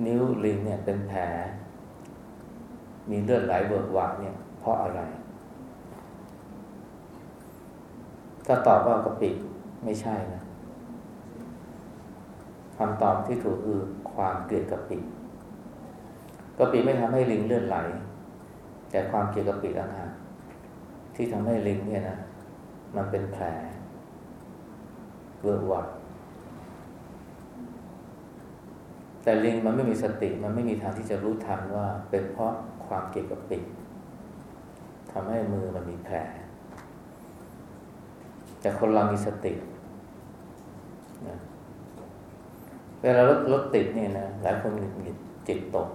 นิ้วลิงเนี่ยเป็นแผล มีเลือดไหลเบิกหวานเนี่ย เพราะอะไร ถ้าตอบว่ากะปิไม่ใช่นะคำตอบที่ถูกคือความเกลียดกะปิกะปิไม่ทำให้ลิงเลือดไหล แต่ความเกียดกะปิต่างหากที่ทำให้ลิงเนี่ยนะมันเป็นแผลเวิร์วัดแต่ลิงมันไม่มีสติมันไม่มีทางที่จะรู้ทันว่า เป็นเพราะความเก็บกับปิดทำให้มือมันมีแผลแต่คนเรามีสตินะเวลารถรถติดเนี่ยนะหลายคนหงุดหงิดจิตตก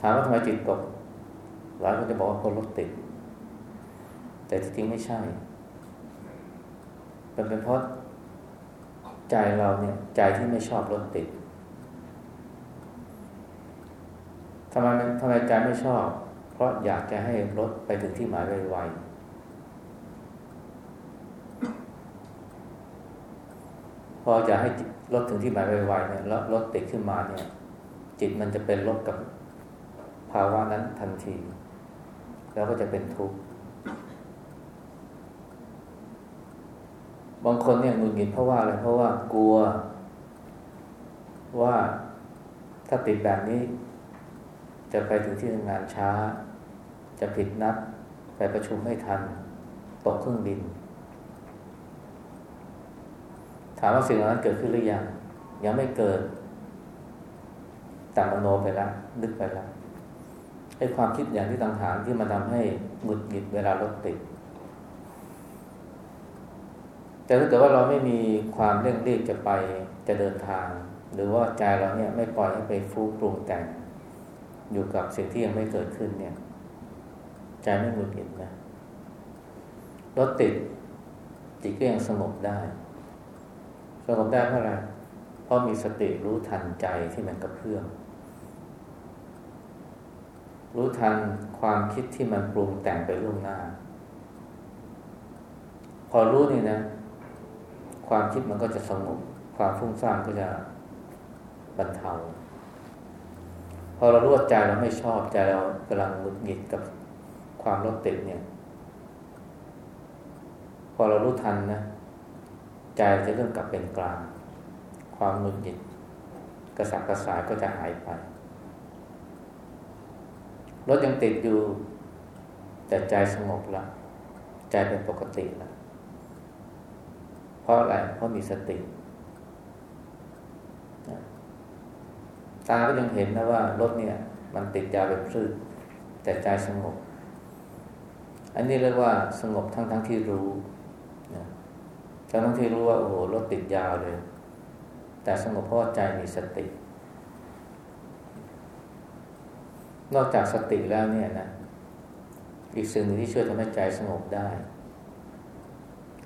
ถามว่าทำไมจิตตก หลายคนจะบอกว่าคนรถติด แต่จริงไม่ใช่เป็นเป็นเพราะใจเราเนี่ย ใจที่ไม่ชอบรถติดทำไมทำไมใจไม่ชอบ เพราะอยากจะให้รถไปถึงที่หมายไวๆพอจะให้รถถึงที่หมายไวๆเนี่ยแล้วรถติดขึ้นมาเนี่ย จิตมันจะเป็นลบกับ ภาวะนั้นทันที แล้วก็จะเป็นทุกข์ บางคนเนี่ยหงุดหงิดเพราะว่าอะไรเพราะว่ากลัว ว่าถ้าติดแบบนี้ จะไปถึงที่ทำงานช้า จะผิดนัดไปประชุมไม่ทัน ตกเครื่องบิน ถามว่าสิ่งเหล่านั้นเกิดขึ้นหรือยัง ยังไม่เกิดแต่มโนไปแล้ว นึกไปแล้ว ไอ้ความคิดอย่างที่ต่างหากที่มันทำให้หงุดหงิดเวลารถติด แต่ถ้าเกิดว่าเราไม่มีความเร่งรีบจะไปจะเดินทาง หรือว่าใจเราเนี่ยไม่ปล่อยให้ไปฟุ้งปรุงแต่ง อยู่กับสิ่งที่ยังไม่เกิดขึ้นเนี่ย ใจไม่หงุดหงิดนะรถติดจิตก็ยังสงบได้สงบได้เพราะอะไรเพราะมีสติรู้ทันใจที่มันกระเพื่อม รู้ทันความคิดที่มันปรุงแต่งไปล่วงหน้า พอรู้นี่นะ ความคิดมันก็จะสงบความฟุ้งซ่านก็จะบรรเทาพอเรารู้ว่าใจเราไม่ชอบใจเรากำลังหงุดหงิดกับความรถติดเนี่ย พอเรารู้ทันนะใจจะเริ่มกลับเป็นกลาง ความหงุดหงิดกระสับกระส่ายก็จะหายไป รถยังติดอยู่ แต่ใจสงบแล้วใจเป็นปกติแล้วพราะอะไร เพราะมีสติ ตาก็ยังเห็นนะว่ารถเนี่ย มันติดยาเป็นพืชแต่ใจสงบ อันนี้เรียกว่าสงบทั้งทั้งที่รู้นะทั้งทั้งที่รู้ว่าโอ้โหรถติดยาวเลย แต่สงบเพราะใจมีสติ นอกจากสติแล้วเนี่ยนะ อีกสิ่งหนึ่งที่ช่วยทำให้ใจสงบได้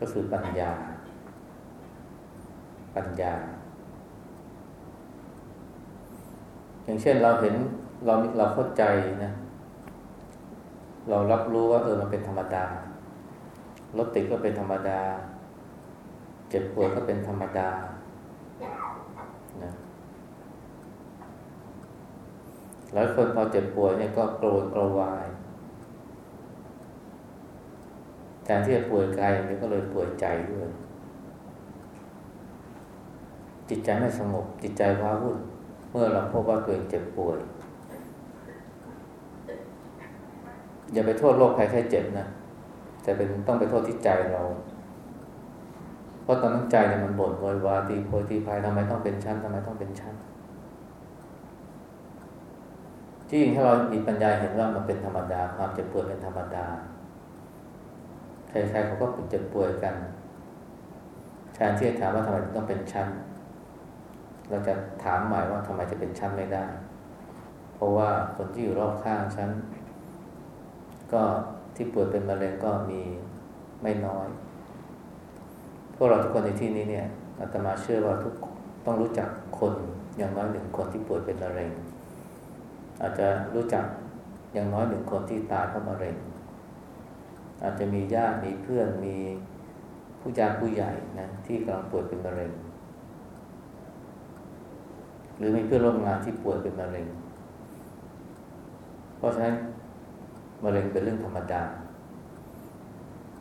ก็คือปัญญา ปัญญา อย่างเช่นเราเห็นเราเราเข้าใจนะ เรารับรู้ว่าเออมันเป็นธรรมดารถติดก็เป็นธรรมดา เจ็บปวดก็เป็นธรรมดานะ หลายคนพอเจ็บป่วยเนี่ยก็โกรธกระวายแทนที่จะป่วยกายอย่างนี้ก็เลยป่วยใจด้วย จิตใจไม่สงบ จิตใจว้าวุ่น เมื่อเราพบว่าตัวเองเจ็บป่วย อย่าไปโทษโรคภัยแค่เจ็บนะแต่เป็นต้องไปโทษที่ใจเรา เพราะตอนนั้นใจเนี่ยมันบ่นโวยวายตีโพยตีพายทำไมต้องเป็นชั้นทำไมต้องเป็นชั้น ที่จริงถ้าเรามีปัญญาเห็นว่ามันเป็นธรรมดา ความเจ็บป่วดเป็นธรรมดาใครๆเขาก็เจ็บป่วยกันแทนที่จะถามว่าทำไมต้องเป็นชั้น เราจะถามใหม่ว่าทำไมจะเป็นชั้นไม่ได้ เพราะว่าคนที่อยู่รอบข้างชั้น ก็ที่ป่วยเป็นมะเร็งก็มีไม่น้อย พวกเราทุกคนในที่นี้เนี่ยอาตมาเชื่อว่าทุกต้องรู้จักคนอย่างน้อยหนึ่งคนที่ป่วยเป็นมะเร็ง อาจจะรู้จักอย่างน้อยหนึ่งคนที่ตายเพราะมะเร็ง อาจจะมีญาติมีเพื่อนมีผู้ยาผู้ใหญ่นะที่กำลังป่วยเป็นมะเร็ง หรือมีเพื่อนร่วมงานที่ป่วยเป็นมะเร็ง เพราะฉะนั้นมะเร็งเป็นเรื่องธรรมดา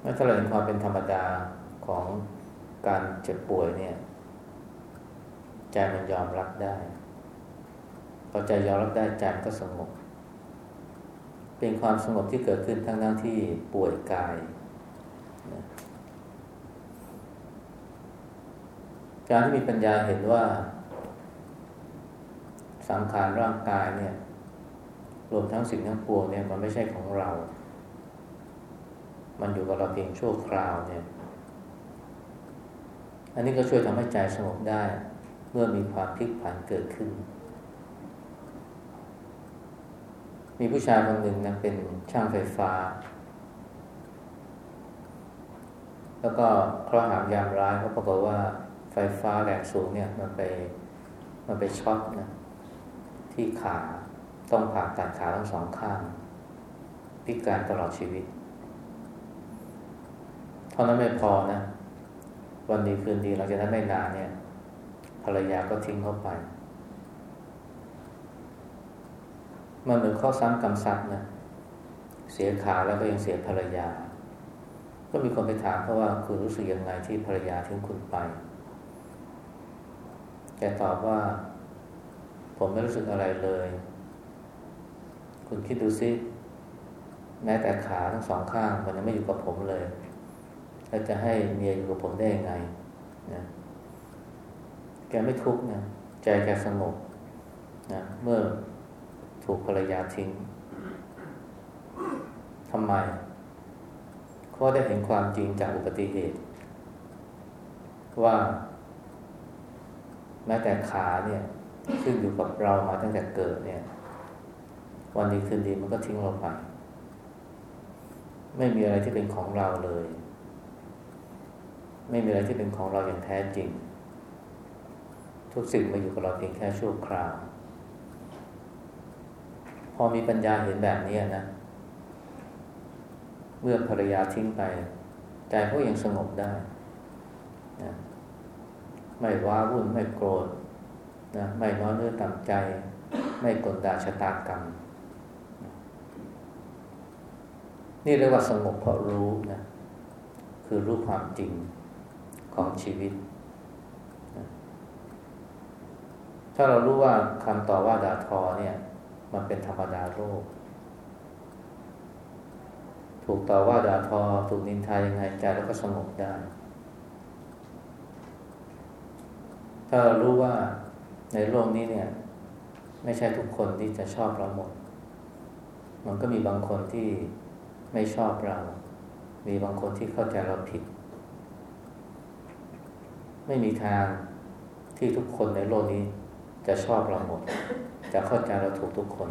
เมื่อถ้าเราเห็นความเป็นธรรมดาของการเจ็บป่วยเนี่ย ใจมันยอมรับได้ พอใจยอมรับได้ใจก็สงบ เป็นความสงบที่เกิดขึ้นทั้งทั้งที่ป่วยกายนะการที่มีปัญญาเห็นว่า สังขารร่างกายเนี่ย รวมทั้งสิ่งทั้งปวงเนี่ยมันไม่ใช่ของเรา มันอยู่กับเราเพียงชั่วคราวเนี่ย อันนี้ก็ช่วยทำให้ใจสงบได้ เมื่อมีความพลิกผันเกิดขึ้น มีผู้ชายคนหนึ่งนะเป็นช่างไฟฟ้า แล้วก็เคราะห์หามยามร้ายเขาปรากฏว่าไฟฟ้าแรงสูงเนี่ยมันไปมันไปช็อตนะที่ขาต้องผ่าตัดขาทั้งสองข้าง พิการตลอดชีวิตเท่านั้นไม่พอนะ วันดีคืนดีหลังจากนั้นไม่นานเนี่ย ภรรยาก็ทิ้งเข้าไป มันเหมือนข้อซ้ำกำซัดนะเสียขาแล้วก็ยังเสียภรรยา ก็มีคนไปถามเพราะว่าคุณรู้สึกยังไงที่ภรรยาทิ้งคุณไป แกตอบว่า ผมไม่รู้สึกอะไรเลย คุณคิดดูซิ แม้แต่ขาทั้งสองข้าง มันยังไม่อยู่กับผมเลย แล้วจะให้เมียอยู่กับผมได้ยังไงนะแกไม่ทุกข์นะ ใจแกสงบนะเมื่อ ถูกภรรยาทิ้งทำไมเขาได้เห็นความจริงจากอุบัติเหตุ ว่า แม้แต่ขาเนี่ยซึ่งอยู่กับเรามาตั้งแต่เกิดเนี่ย วันนี้คืนดีมันก็ทิ้งเราไป ไม่มีอะไรที่เป็นของเราเลย ไม่มีอะไรที่เป็นของเราอย่างแท้จริง ทุกสิ่งมาอยู่กับเราเพียงแค่ชั่วคราว อมีปัญญาเห็นแบบนี้นะ เมื่อภรรยาทิ้งไป ใจเขายังสงบได้นะไม่ว้าวุ่นไม่โกรธนะไม่น้อยเนื้อต่ำใจ ไม่กดดาชะตากรรม นี่เรียกว่าสงบเพราะรู้นะ คือรู้ความจริงของชีวิต ถ้าเรารู้ว่าคำต่อว่าด่าทอเนี่ย มันเป็นธรรมดาโลก ถูกต่อว่าด่าทอถูกนินทายังไงใจแล้วก็สงบได้ ถ้าเรารู้ว่าในโลกนี้เนี่ย ไม่ใช่ทุกคนที่จะชอบเราหมด มันก็มีบางคนที่ไม่ชอบเรา มีบางคนที่เข้าใจเราผิด ไม่มีทางที่ทุกคนในโลกนี้จะชอบเราหมด จะเข้าใจเราถูกทุกคน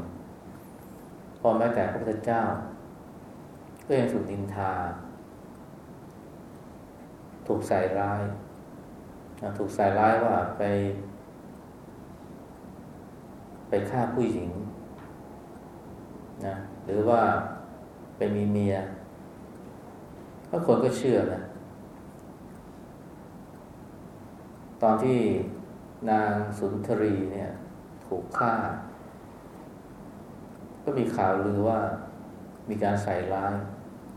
พอแม้แต่พระพุทธเจ้า ก็ยังถูกดินทา ถูกใส่ร้าย ถูกใส่ร้ายว่าไป ไปฆ่าผู้หญิงนะหรือว่าไปมีเมียก็คนก็เชื่อนะตอนที่นางสุนทรีเนี่ย ถูกฆ่า ก็มีข่าวลือว่ามีการใส่ร้าย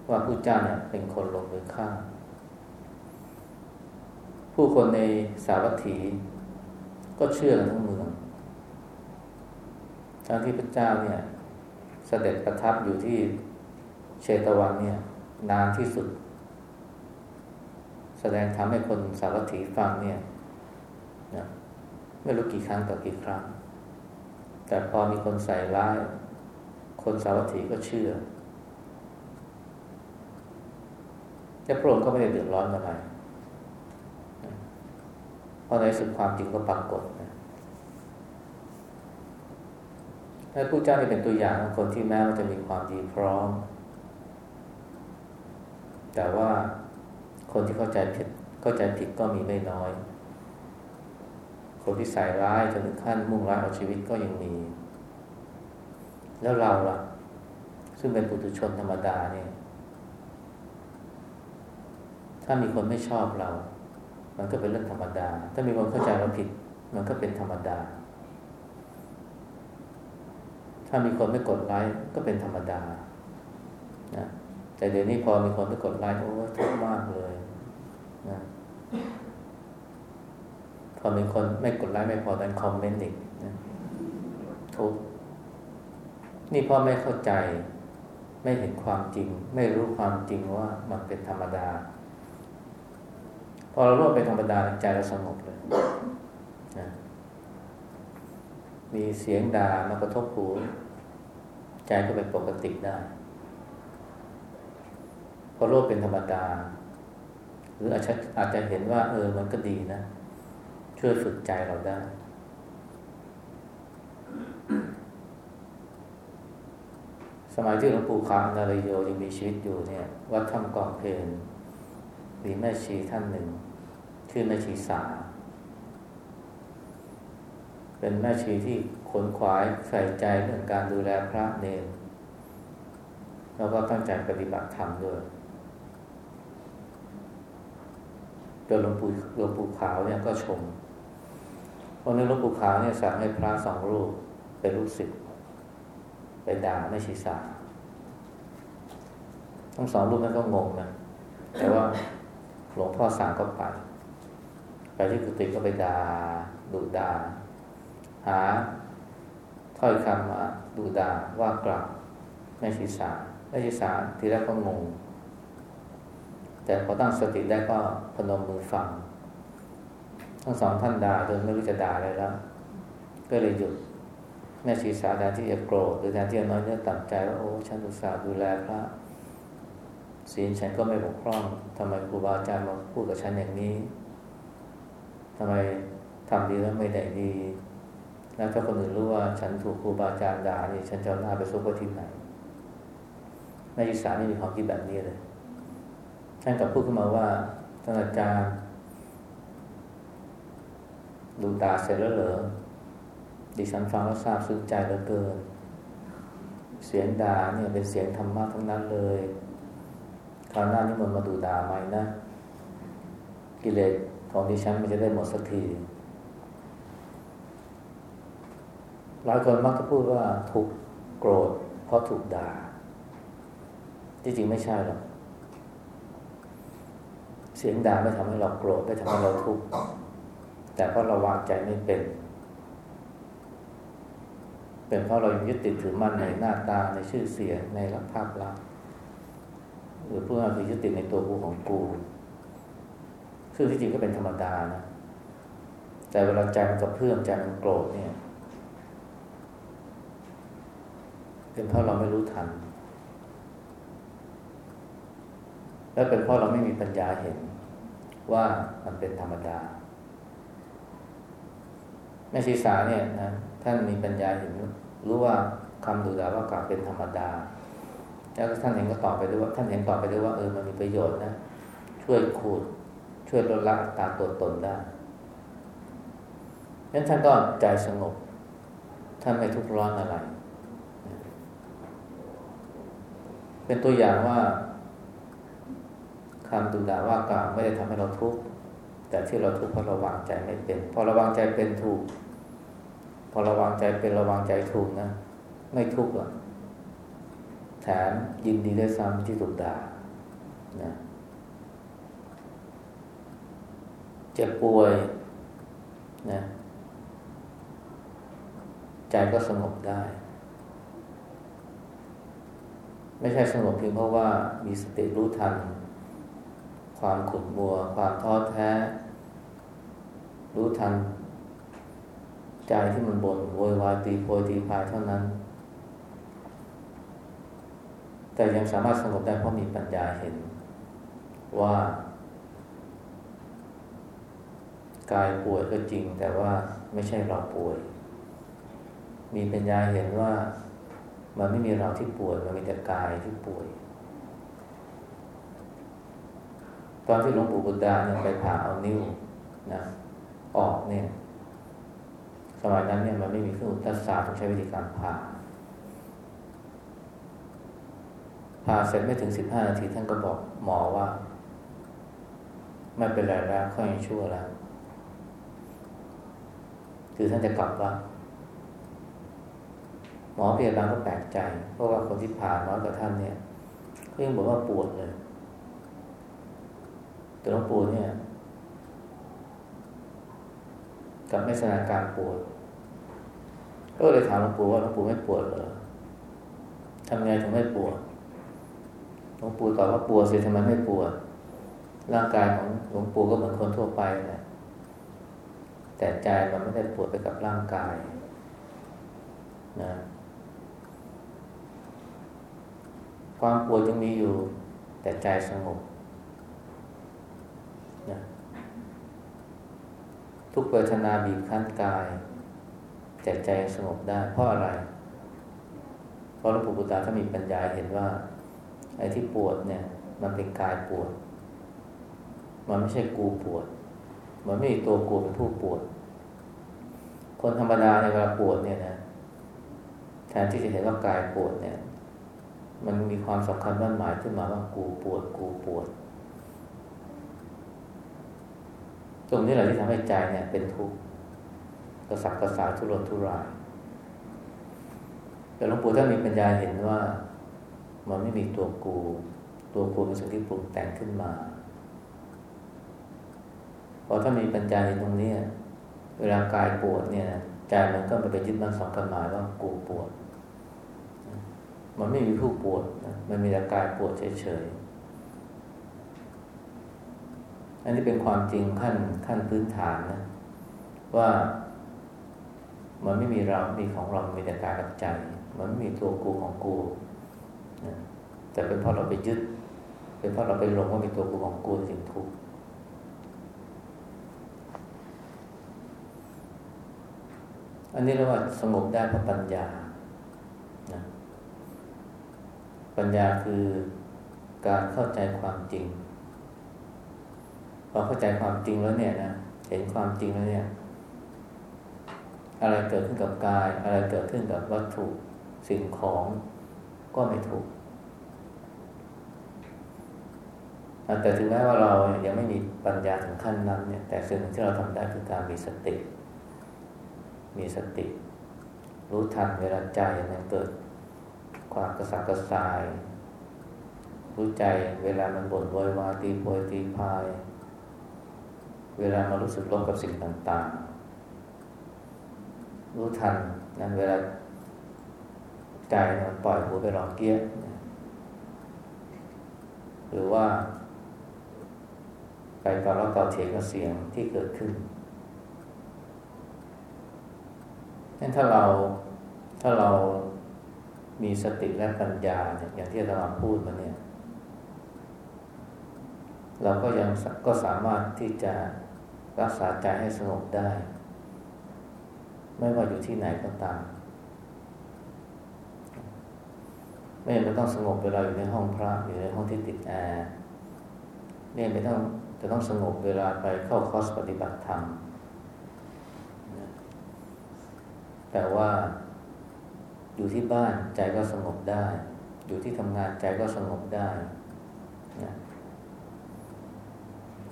ว่าผู้เจ้าเนี่ยเป็นคนลงมือฆ่า ผู้คนในสาวัตถี ก็เชื่อกันทั้งเมืองทั้งที่พระเจ้าเนี่ยเสด็จประทับอยู่ที่เชตวันเนี่ย นานที่สุด แสดงทำให้คนสาวัตถีฟังเนี่ยนะไม่รู้กี่ครั้งต่อกี่ครั้ง แต่พอมีคนใส่ร้าย คนสาวัตถีก็เชื่อแต่พระองค์ก็ไม่ได้เดือดร้อนอะไรเพราะในสุดความจริงก็ปรากฏนะพระผู้เจ้านี่เป็นตัวอย่างของคนที่แม้ว่าจะมีความดีพร้อม แต่ว่าคนที่เข้าใจผิดเข้าใจผิดก็มีไม่น้อย คนที่ใส่ร้ายจนถึงขั้นมุ่งร้ายเอาชีวิตก็ยังมี แล้วเราล่ะ ซึ่งเป็นปุถุชนธรรมดาเนี่ย ถ้ามีคนไม่ชอบเรา มันก็เป็นเรื่องธรรมดา ถ้ามีคนเข้าใจเราผิด มันก็เป็นธรรมดา ถ้ามีคนไม่กดไลค์ก็เป็นธรรมดานะแต่เดี๋ยวนี้พอมีคนไม่กดไลค์โอ้ทุกข์มากเลยนะ พอมีคนไม่กดไลค์ไม่พอดันคอมเมนต์อีกนะทุกนี่พ่อไม่เข้าใจ ไม่เห็นความจริง ไม่รู้ความจริงว่ามันเป็นธรรมดา พอเรารู้เป็นธรรมดาใจเราสงบเลยนะมีเสียงด่ามากระทบหูใจก็เป็นปกติได้ พอโลกเป็นธรรมดา หรืออาจจะอาจจะเห็นว่า เออมันก็ดีนะ ช่วยฝึกใจเราได้ สมัยที่หลวงปู่ขามนารโยยังมีชีวิตอยู่เนี่ย วัดถ้ำกองเพลนมีแม่ชีท่านหนึ่ง ชื่อแม่ชีสา เป็นแม่ชีที่ขนขวายใส่ใจเรื่องการดูแลพระเนรแล้วก็ตั้งใจปฏิบัติธรรมด้วยโดยหลวงปู่หลวงปู่ขาวเนี่ยก็ชม วันนี้หลวงปู่ขาวเนี่ยสั่งให้พระสองรูปเป็นลูกศิษย์ไปด่าไม่ชีสาทั้งสองรูปนั้นก็งงนะแต่ว่าหลวงพ่อสั่งก็ไปไปที่กุฏิก็ไปด่าดุด่าหาถ้อยคำมาดูด่าว่ากลับแม่ชีสาแม่ชีสาทีแรกก็งง แต่พอตั้งสติได้ก็พนมมือฟัง ทั้งสองท่านด่าจนไม่รู้จะด่าอะไรแล้ว ก็เลยหยุดแม่ชีสาแทนที่จะโกรธหรือแทนที่จะน้อยเนื้อต่ำใจว่าโอ้ฉันอุตส่าห์ดูแลพระศีลฉันก็ไม่บกพร่องทำไมครูบาอาจารย์มาพูดกับฉันอย่างนี้ทำไมทำดีแล้วไม่ได้ดี แล้วถ้าคนอื่นรู้ว่าฉันถูกครูบาอาจารย์ด่านี่ฉันจะหน้าไปซุกไว้ที่ไหนนักศึกษานี่มีความคิดแบบนี้เลยท่านกับพูดขึ้นมาว่าท่านอาจารย์ ดูตาเสร็จแล้วเหรอดิฉันฟังแล้วทราบซึ้งใจเหลือเกิน เสียงด่าเนี่ยเป็นเสียงธรรมะทั้งนั้นเลยคราวหน้านี่มันมาดูด่าใหมนะ กิเลสของดิฉันมันจะได้หมดสักทีหลายคนมักจะพูดว่าถูกโกรธเพราะถูกด่าจริงๆไม่ใช่หรอก เสียงด่าไม่ทำให้เราโกรธไม่ทำให้เราทุกข์ แต่เพราะเราวางใจไม่เป็น เป็นเพราะเรายึดติดถือมั่นในหน้าตาในชื่อเสียงในลักภาพลักษณ์หรือเพูดง่ายคือยึดติดในตัวกูของกูซึ่งที่จริงก็เป็นธรรมดานะ แต่เวลาใจมันกระเพื่อมใจมันโกรธเนี่ย เป็นเพราะเราไม่รู้ทัน และเป็นเพราะเราไม่มีปัญญาเห็นว่ามันเป็นธรรมดา แม่ชีสาเนี่ยนะท่านมีปัญญาเห็นรู้ว่าคำดูดาว่ากล่าวเป็นธรรมดา แล้วท่านเห็นก็ตอบไปด้วยว่า ท่านเห็นตอบไปด้วยว่าเออมันมีประโยชน์นะ ช่วยขูด ช่วยลดละตาตัวตนได้งั้นท่านก็ใจสงบ ท่านไม่ทุกข์ร้อนอะไร เป็นตัวอย่างว่าคำดูดาว่ากล่าวไม่ได้ทำให้เราทุกข์แต่ที่เราทุกข์เพราะเราวางใจไม่เป็น พอเราวางใจเป็นถูก พอราวางใจเป็นราวางใจถูกนะ ไม่ทุกข์หรอกแถมยินดีได้ซ้ำที่ถูกด่านะเจ็บป่วยนะใจก็สงบได้ ไม่ใช่สงบเพียงเพราะว่ามีสติรู้ทัน ความขุ่นมัว ความท้อแท้ รู้ทัน ใจที่มันบน่นโวยวายตีโพยตีพายเท่านั้น แต่ยังสามารถสงบได้เพราะมีปัญญาเห็น ว่ากายป่วยก็จริง แต่ว่าไม่ใช่เราป่วย มีปัญญาเห็นว่ามันไม่มีเราที่ป่วยมันมีแต่กายที่ป่วย ตอนที่หลวงปู่บุตรดาเนี่ยไปผ่าเอานิ้วนะออกเนี่ย สมัยนั้นเนี่ยมันไม่มีเครื่องอุตราซาวต้องใช้วิธีการผ่าผ่าเสร็จไม่ถึงสิบห้านาทีท่านก็บอกหมอว่า ไม่เป็นไรแล้วค่อยชั่วแล้วคือท่านจะกลับว่าหมอพยาบาลก็แปลกใจ เพราะว่าคนที่ผ่าน้อยกว่าท่านเนี่ยก็ยังบอกว่าปวดเลย แต่หลวงปู่เนี่ยกับไม่แสดงการปวด ก็เลยถามหลวงปู่ว่าหลวงปู่ไม่ปวดเหรอทำไงถึงไม่ปวดหลวงปู่ตอบว่าปวดสิทำไมไม่ปวด ร่างกายของหลวงปู่ก็เหมือนคนทั่วไปแหละแต่ใจมันไม่ได้ปวดไปกับร่างกายนะความปวดยังมีอยู่ แต่ใจสงบนะทุกเวทนาบีบคั้นกาย แต่ใจสงบได้ เพราะอะไร เพราะหลวงปู่บุตาถ้ามีปัญญาเห็นว่า ไอ้ที่ปวดเนี่ย มันเป็นกายปวด มันไม่ใช่กูปวด มันไม่มีตัวกูเป็นผู้ปวด คนธรรมดาในเวลาปวดเนี่ยนะแทนที่จะเห็นว่ากายปวดเนี่ย มันมีความสำคัญบ้านหมายขึ้นมาว่ากูปวด กูปวด ตรงนี้แหละที่ทำให้ใจเนี่ยเป็นทุกข์ ระสับกระส่ายทุรนทุรายแต่หลวงปู่ท่านมีปัญญาเห็นว่า มันไม่มีตัวกู ตัวกูเป็นสิ่งที่ปรุงแต่งขึ้นมาพอถ้ามีปัญญาในตรงนี้เวลากายปวดเนี่ยใจมันก็ไปยึดมั่นสองกันหมายว่ากูปวด มันไม่มีผู้ปวดนะมันมีแต่กายปวดเฉยๆอันนี้เป็นความจริงขั้นขั้นพื้นฐานนะว่า มันไม่มีเรามีของเรามีแต่กายกับใจ มันไม่มีตัวกูของกูนะแต่เป็นเพราะเราไปยึด เป็นเพราะเราไปหลงว่ามีตัวกูของกูจึงทุกข์อันนี้เรียกว่าสงบได้เพราะปัญญาปัญญาคือการเข้าใจความจริงพอเข้าใจความจริงแล้วเนี่ยนะ เห็นความจริงแล้วเนี่ย อะไรเกิดขึ้นกับกาย อะไรเกิดขึ้นกับวัตถุสิ่งของก็ไม่ถูก แต่ถึงแม้ว่าเรายังไม่มีปัญญาถึงขั้นนั้นเนี่ย แต่สิ่งที่เราทำได้คือการมีสติ มีสติ รู้ทันเวลาใจมันเกิดความกระสับกระส่าย รู้ใจเวลามันบ่นโวยวายตีโพยตีพาย เวลามารู้สึกร่วมกับสิ่งต่างๆ รู้ทันนั้นเวลาใจมันปล่อยหัวไปรอเกี้ยหรือว่าไปต่อรับต่อเถียงกับเสียงที่เกิดขึ้นนั่นถ้าเราถ้าเรามีสติและปัญญาเนี่ยอย่างที่อาจารย์พูดมาเนี่ย เราก็ยังก็สามารถที่จะรักษาใจให้สงบได้ ไม่ว่าอยู่ที่ไหนก็ตาม ไม่จำต้องสงบเวลาอยู่ในห้องพระอยู่ในห้องที่ติดแอร์เนี่ยไม่ต้องจะต้องสงบเวลาไปเข้าคอร์สปฏิบัติธรรมแต่ว่าอยู่ที่บ้านใจก็สงบได้ อยู่ที่ทำงานใจก็สงบได้นะ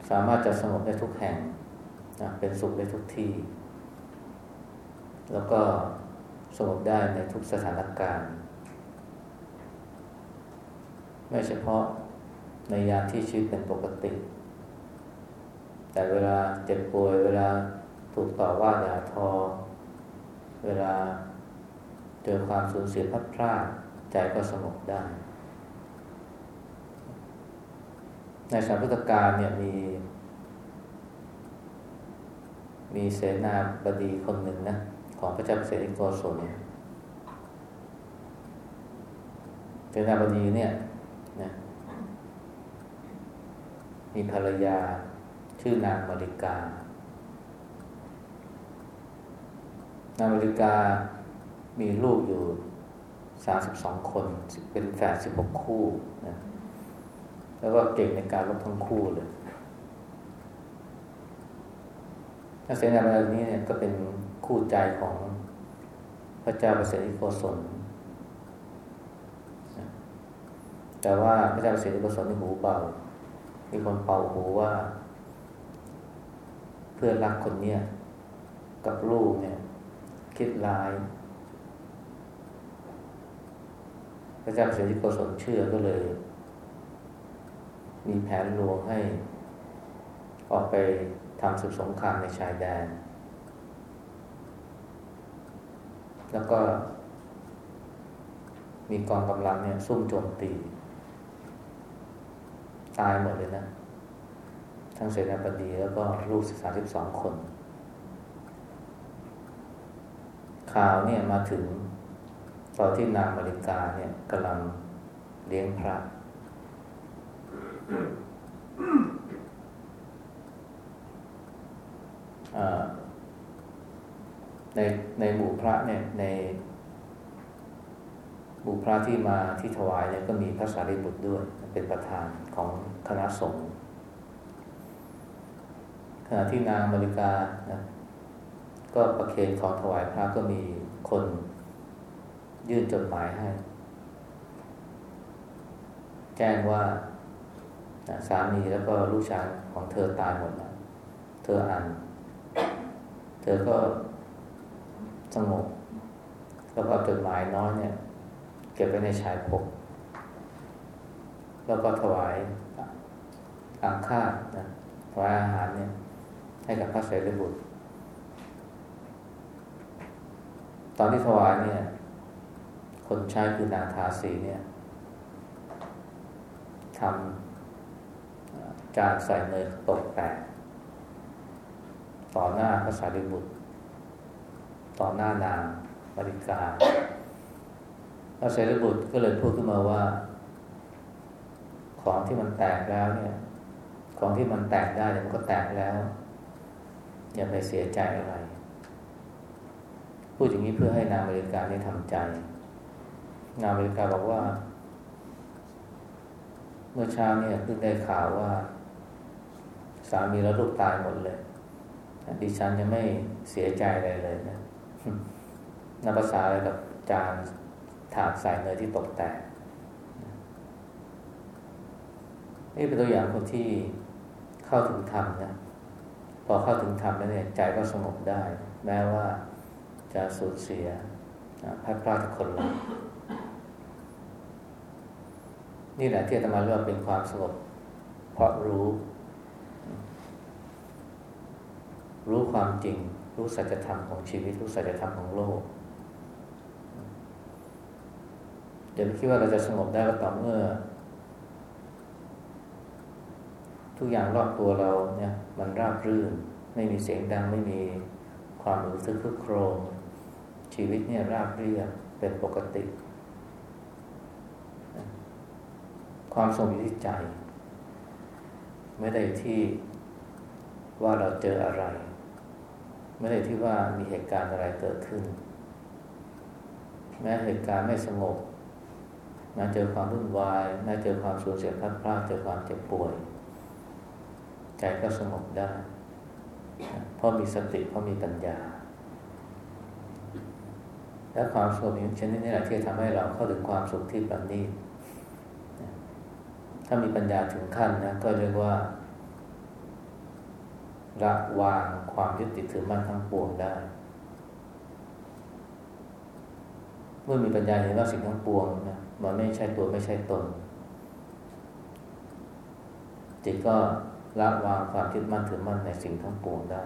สามารถจะสงบได้ทุกแห่งนะเป็นสุขได้ทุกที่ แล้วก็สงบได้ในทุกสถานการณ์ ไม่เฉพาะในยามที่ชีวิตเป็นปกติ แต่เวลาเจ็บป่วยเวลาถูกต่อว่าด่าทอ เวลาเจอความสูญเสียพัดพลาดใจก็สงบได้ ในสมัยพุทธกาลเนี่ยมี มีเสนาบดีคนหนึ่งนะ ของพระเจ้าเสด็จโกศลเสนาบดีเนี่ยนะมีภรรยาชื่อนางมาริกา นางมาริกามีลูกอยู่สาสิบสองคน เป็นแฝดสิบหกคู่นะแล้วก็เก่งในการรบทั้งคู่เลยถ้าเสนาบดีนี้เนี่ยก็เป็น คู่ใจของพระเจ้าประเสริฐโกศลแต่ว่าพระเจ้าประเสริฐโกศลนี่หูเบา มีคนเป่าหูว่า เพื่อนรักคนเนี้ยกับลูกเนี่ย คิดร้าย พระเจ้าประเสริฐโกศลเชื่อก็เลย มีแผนลวงให้ ออกไปทำศึกสงครามในชายแดน แล้วก็ มีกองกำลังเนี่ย ซุ่มโจมตี ตายหมดเลยนะ ทั้งเสนาบดีแล้วก็ลูกศึกษาสิบสองคน ข่าวเนี่ยมาถึงตอนที่นางมาริกาเนี่ยกำลังเลี้ยงพระ อ่า ในในหมู่พระเนี่ยในหมู่พระที่มาที่ถวายเนี่ยก็มีพระสารีบุตรด้วย เป็นประธานของคณะสงฆ์ขณะที่นางมาริกานะก็ประเคนของถวายพระก็มีคนยื่นจดหมายให้ แจ้งว่าสามีแล้วก็ลูกชายของเธอตายหมดแล้วเธออ่าน เธอก็ สงบ แล้วก็จดหมายน้อยเนี่ย เก็บไว้ในชายพก แล้วก็ถวายอาค่านะถวายอาหารเนี่ย ให้กับพระเสรีบุตร ตอนที่ถวายเนี่ย คนใช้คือนางทาสีเนี่ยทำจานใส่เนยตกแตกต่อหน้าพระสารีบุตร ต่อหน้านางบริกาพระสารีบุตรก็เลยพูดขึ้นมาว่า ของที่มันแตกแล้วเนี่ย ของที่มันแตกได้เนี่ยมันก็แตกแล้ว อย่าไปเสียใจอะไร พูดอย่างนี้เพื่อให้นางบริการได้ทำใจ นางบริการบอกว่า เมื่อเช้าเนี่ยเพิ่งได้ข่าวว่า สามีและลูกตายหมดเลยดิฉันจะไม่เสียใจอะไรเลยนะ นับภาษาอะไรกับจานถาดใส่เนยที่ตกแตกนี่เป็นตัวอย่างคนที่เข้าถึงธรรมนะ พอเข้าถึงธรรมแล้วเนี่ยใจก็สงบได้ แม้ว่าจะสูญเสียพัดพลาดคนรักนี่แหละที่ธรรมาเรียกเป็นความสงบเพราะรู้ รู้ความจริง รู้สัจธรรมของชีวิต รู้สัจธรรมของโลกอย่าไปคิดว่าเราจะสงบได้ก็ต่อเมื่อ ทุกอย่างรอบตัวเราเนี่ย มันราบรื่น ไม่มีเสียงดัง ไม่มีความรู้สึกคึกโครมชีวิตเนี่ยราบเรียบเป็นปกติ ความสงบอยู่ที่ใจ ไม่ได้ที่ว่าเราเจออะไร ไม่ได้ที่ว่ามีเหตุการณ์อะไรเกิดขึ้น แม้เหตุการณ์ไม่สงบแม้เจอความวุ่นวายแม้เจอความสูญเสียพลาดพลาดเจอความเจ็บป่วย ใจก็สงบได้ เพราะมีสติเพราะมีปัญญา และความสงบนี้ชนิดนี้แหละที่ทำให้เราเข้าถึงความสุขที่ประณีตถ้ามีปัญญาถึงขั้นนะก็เรียกว่า ละวางความยึดติดถือมั่นทั้งปวงได้ เมื่อมีปัญญาเห็นว่าสิ่งทั้งปวงนะมันไม่ใช่ตัวไม่ใช่ตน จิตก็ละวางความยึดมั่นถือมั่นในสิ่งทั้งปวงได้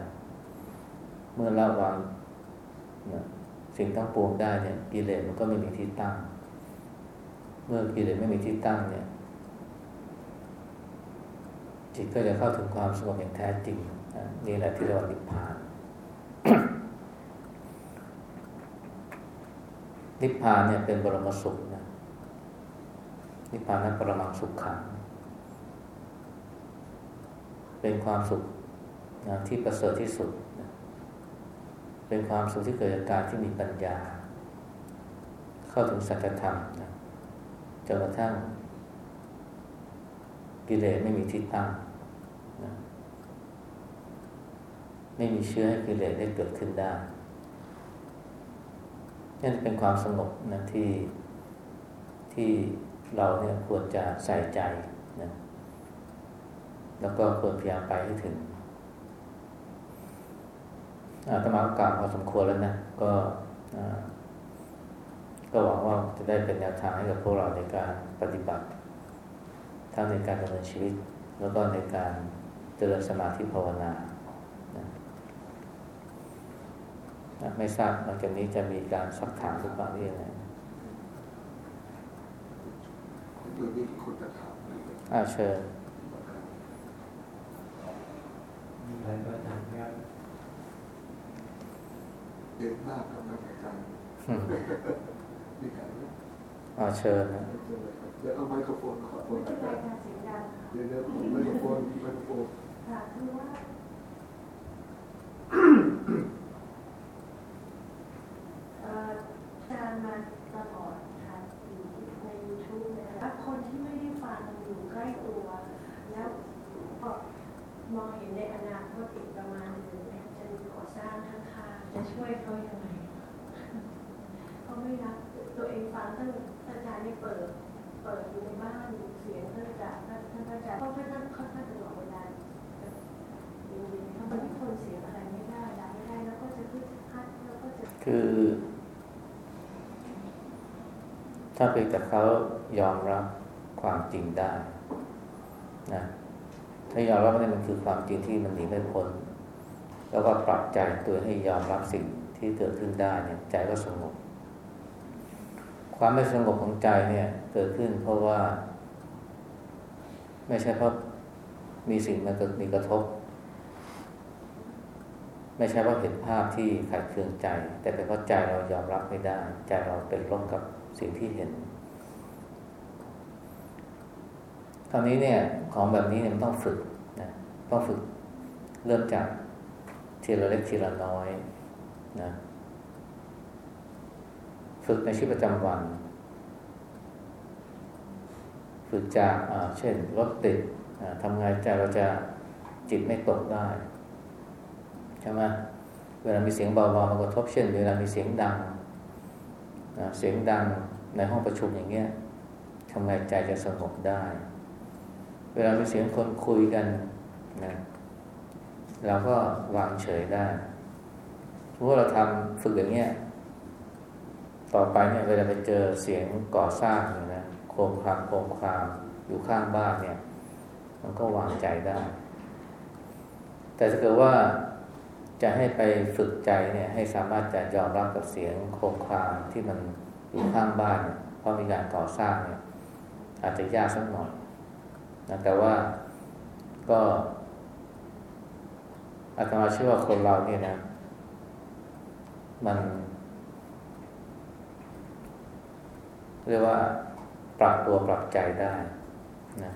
เมื่อละวางนะสิ่งทั้งปวงได้เนี่ยกิเลสมันก็ไม่มีที่ตั้ง เมื่อกิเลสไม่มีที่ตั้งเนี่ยจิตก็จะเข้าถึงความสงบอย่างแท้จริง นี่แหละที่เรียกว่านิพพาน นิพพานเนี่ยเป็นบรมสุขนะนิพพานนั้นปรมังสุขขังเป็นความสุขนะที่ประเสริฐที่สุดนะเป็นความสุขที่เกิดจากการที่มีปัญญา เข้าถึงสัจธรรมนะจนกระทั่งกิเลสไม่มีที่ตั้งนะ ไม่มีเชื้อให้กิเลสได้เกิดขึ้นได้นั่นเป็นความสงบนะที่ที่เราเนี่ยควรจะใส่ใจนะแล้วก็ควรพยายามไปให้ถึงอาตมากล่าวพอสมควรแล้วนะก็ก็หวังว่าจะได้เป็นแนวทางให้กับพวกเราในการปฏิบัติ ทั้งในการดำเนินชีวิต แล้วก็ในการเจริญสมาธิภาวนา ไม่ทราบหลังจากนี้จะมีการสักถามหรือเปล่าหรือยังไงเดี๋ยวนี้คนจะถามอ่าเชิญมีอะไรก็ถามครับเด่นมากครับนักการมีใครไหมอ่าเชิญนะเดี๋ยวเอาไมโครโฟนขอโทษเดี๋ยวเดี๋ยวไมโครโฟนไมโครโฟนค่ะคือว่า การมาตลอดค่ะอยู่ในยูทูบนะคะคนที่ไม่ได้ฟังอยู่ใกล้ตัว แล้วก็มองเห็นในอนาคตอีกประมาณหนึ่งจะมีก่อสร้างข้างๆจะช่วยเขายังไงเขาไม่รับตัวเองฟังตั้งอาจารย์ไม่เปิด เปิดอยู่ในบ้านเสียงท่านอาจารย์ท่านอาจารย์เพราะท่านค่อนข้างตลอดเวลาอยู่ๆเขาไม่คนเสียงอะไรไม่ได้ไม่ได้แล้วก็จะพูดพัดแล้วก็จะคือ ถ้าเพียงแต่เขายอมรับความจริงได้นะถ้ายอมรับว่านี่มันคือความจริงที่มันหนีไม่พ้น แล้วก็ปรับใจตัวให้ยอมรับสิ่งที่เกิดขึ้นได้เนี่ยใจก็สงบ ความไม่สงบของใจเนี่ยเกิดขึ้นเพราะว่า ไม่ใช่เพราะมีสิ่งมาเกิดมีกระทบ ไม่ใช่ว่าเห็นภาพที่ขัดเคืองใจ แต่เป็นเพราะใจเรายอมรับไม่ได้ ใจเราเป็นร่มกับ สิ่งที่เห็นคราวนี้เนี่ย ของแบบนี้เนี่ยมันต้องฝึกนะต้องฝึกเริ่มจากทีละเล็กทีละน้อยนะฝึกในชีวิตประจำวัน ฝึกจากเช่นรถติดทำไงใจเราจะจิตไม่ตกได้ใช่ไหมเวลามีเสียงเบาๆมากระทบเช่น เวลามีเสียงดัง เสียงดังในห้องประชุมอย่างเงี้ยทำไงใจจะสงบได้ เวลามีเสียงคนคุยกันนะเราก็วางเฉยได้เพราะเราทำฝึกอย่างเงี้ยต่อไปเนี่ยเวลาไปเจอเสียงก่อสร้างเนี่ยนะโคมคามโคมคามอยู่ข้างบ้านเนี่ย มันก็วางใจได้ แต่ถ้าเกิดว่า จะให้ไปฝึกใจเนี่ยให้สามารถจะยอมรับกับเสียงโคมคามที่มันอยู่ข้างบ้านเนี่ยเพราะมีการก่อสร้างเนี่ยอาจจะยากสักหน่อยนะแต่ว่าก็อาตมาเชื่อว่าคนเราเนี่ยนะ มัน เรียกว่าปรับตัวปรับใจได้นะ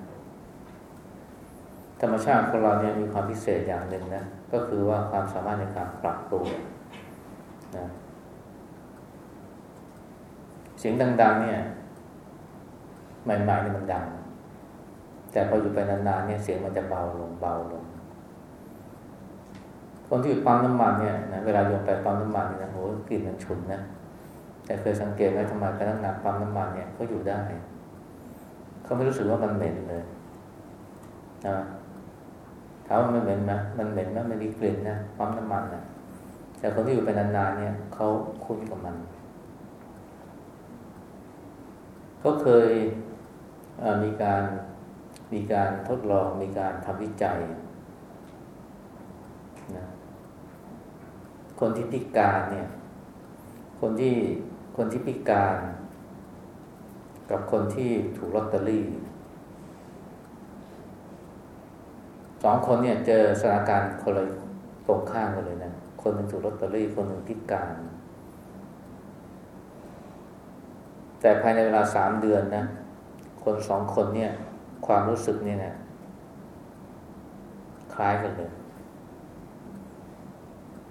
ธรรมชาติคนเราเนี่ยมีความพิเศษอย่างหนึ่งนะ ก็คือว่าความสามารถในการปรับตัวนะเสียงดัง ๆ เนี่ย ใหม่ๆเนี่ยมันดัง แต่พออยู่ไปนานๆเนี่ยเสียงมันจะเบาลงเบาลง คนที่อยู่ปั๊มน้ำมันเนี่ยนะเวลาโยนไปปั๊มน้ำมันเนี่ยโหกลิ่นมันฉุนนะแต่เคยสังเกตไหมทำไมพนักงานปั๊มน้ำมันเนี่ยเขาอยู่ได้เขาไม่รู้สึกว่ามันเหม็นเลยนะ ถามว่ามันเหม็นไหมมันเหม็นไหมมันมีกลิ่นนะปั๊มน้ำมันนะแต่คนที่อยู่ไปนานๆเนี่ยเขาคุ้นกับมัน ก็เคยมีการมีการทดลองมีการทำวิจัยนะคนที่พิการเนี่ย คนที่คนที่พิการ กับคนที่ถูกลอตเตอรี่ สองคนเนี่ยเจอสถานการณ์คนละตรงข้ามกันเลยนะ คนหนึ่งถูกลอตเตอรี่คนหนึ่งพิการ แต่ภายในเวลาสามเดือนนะ คนสองคนเนี่ย ความรู้สึกเนี่ยนะคล้ายกันเลย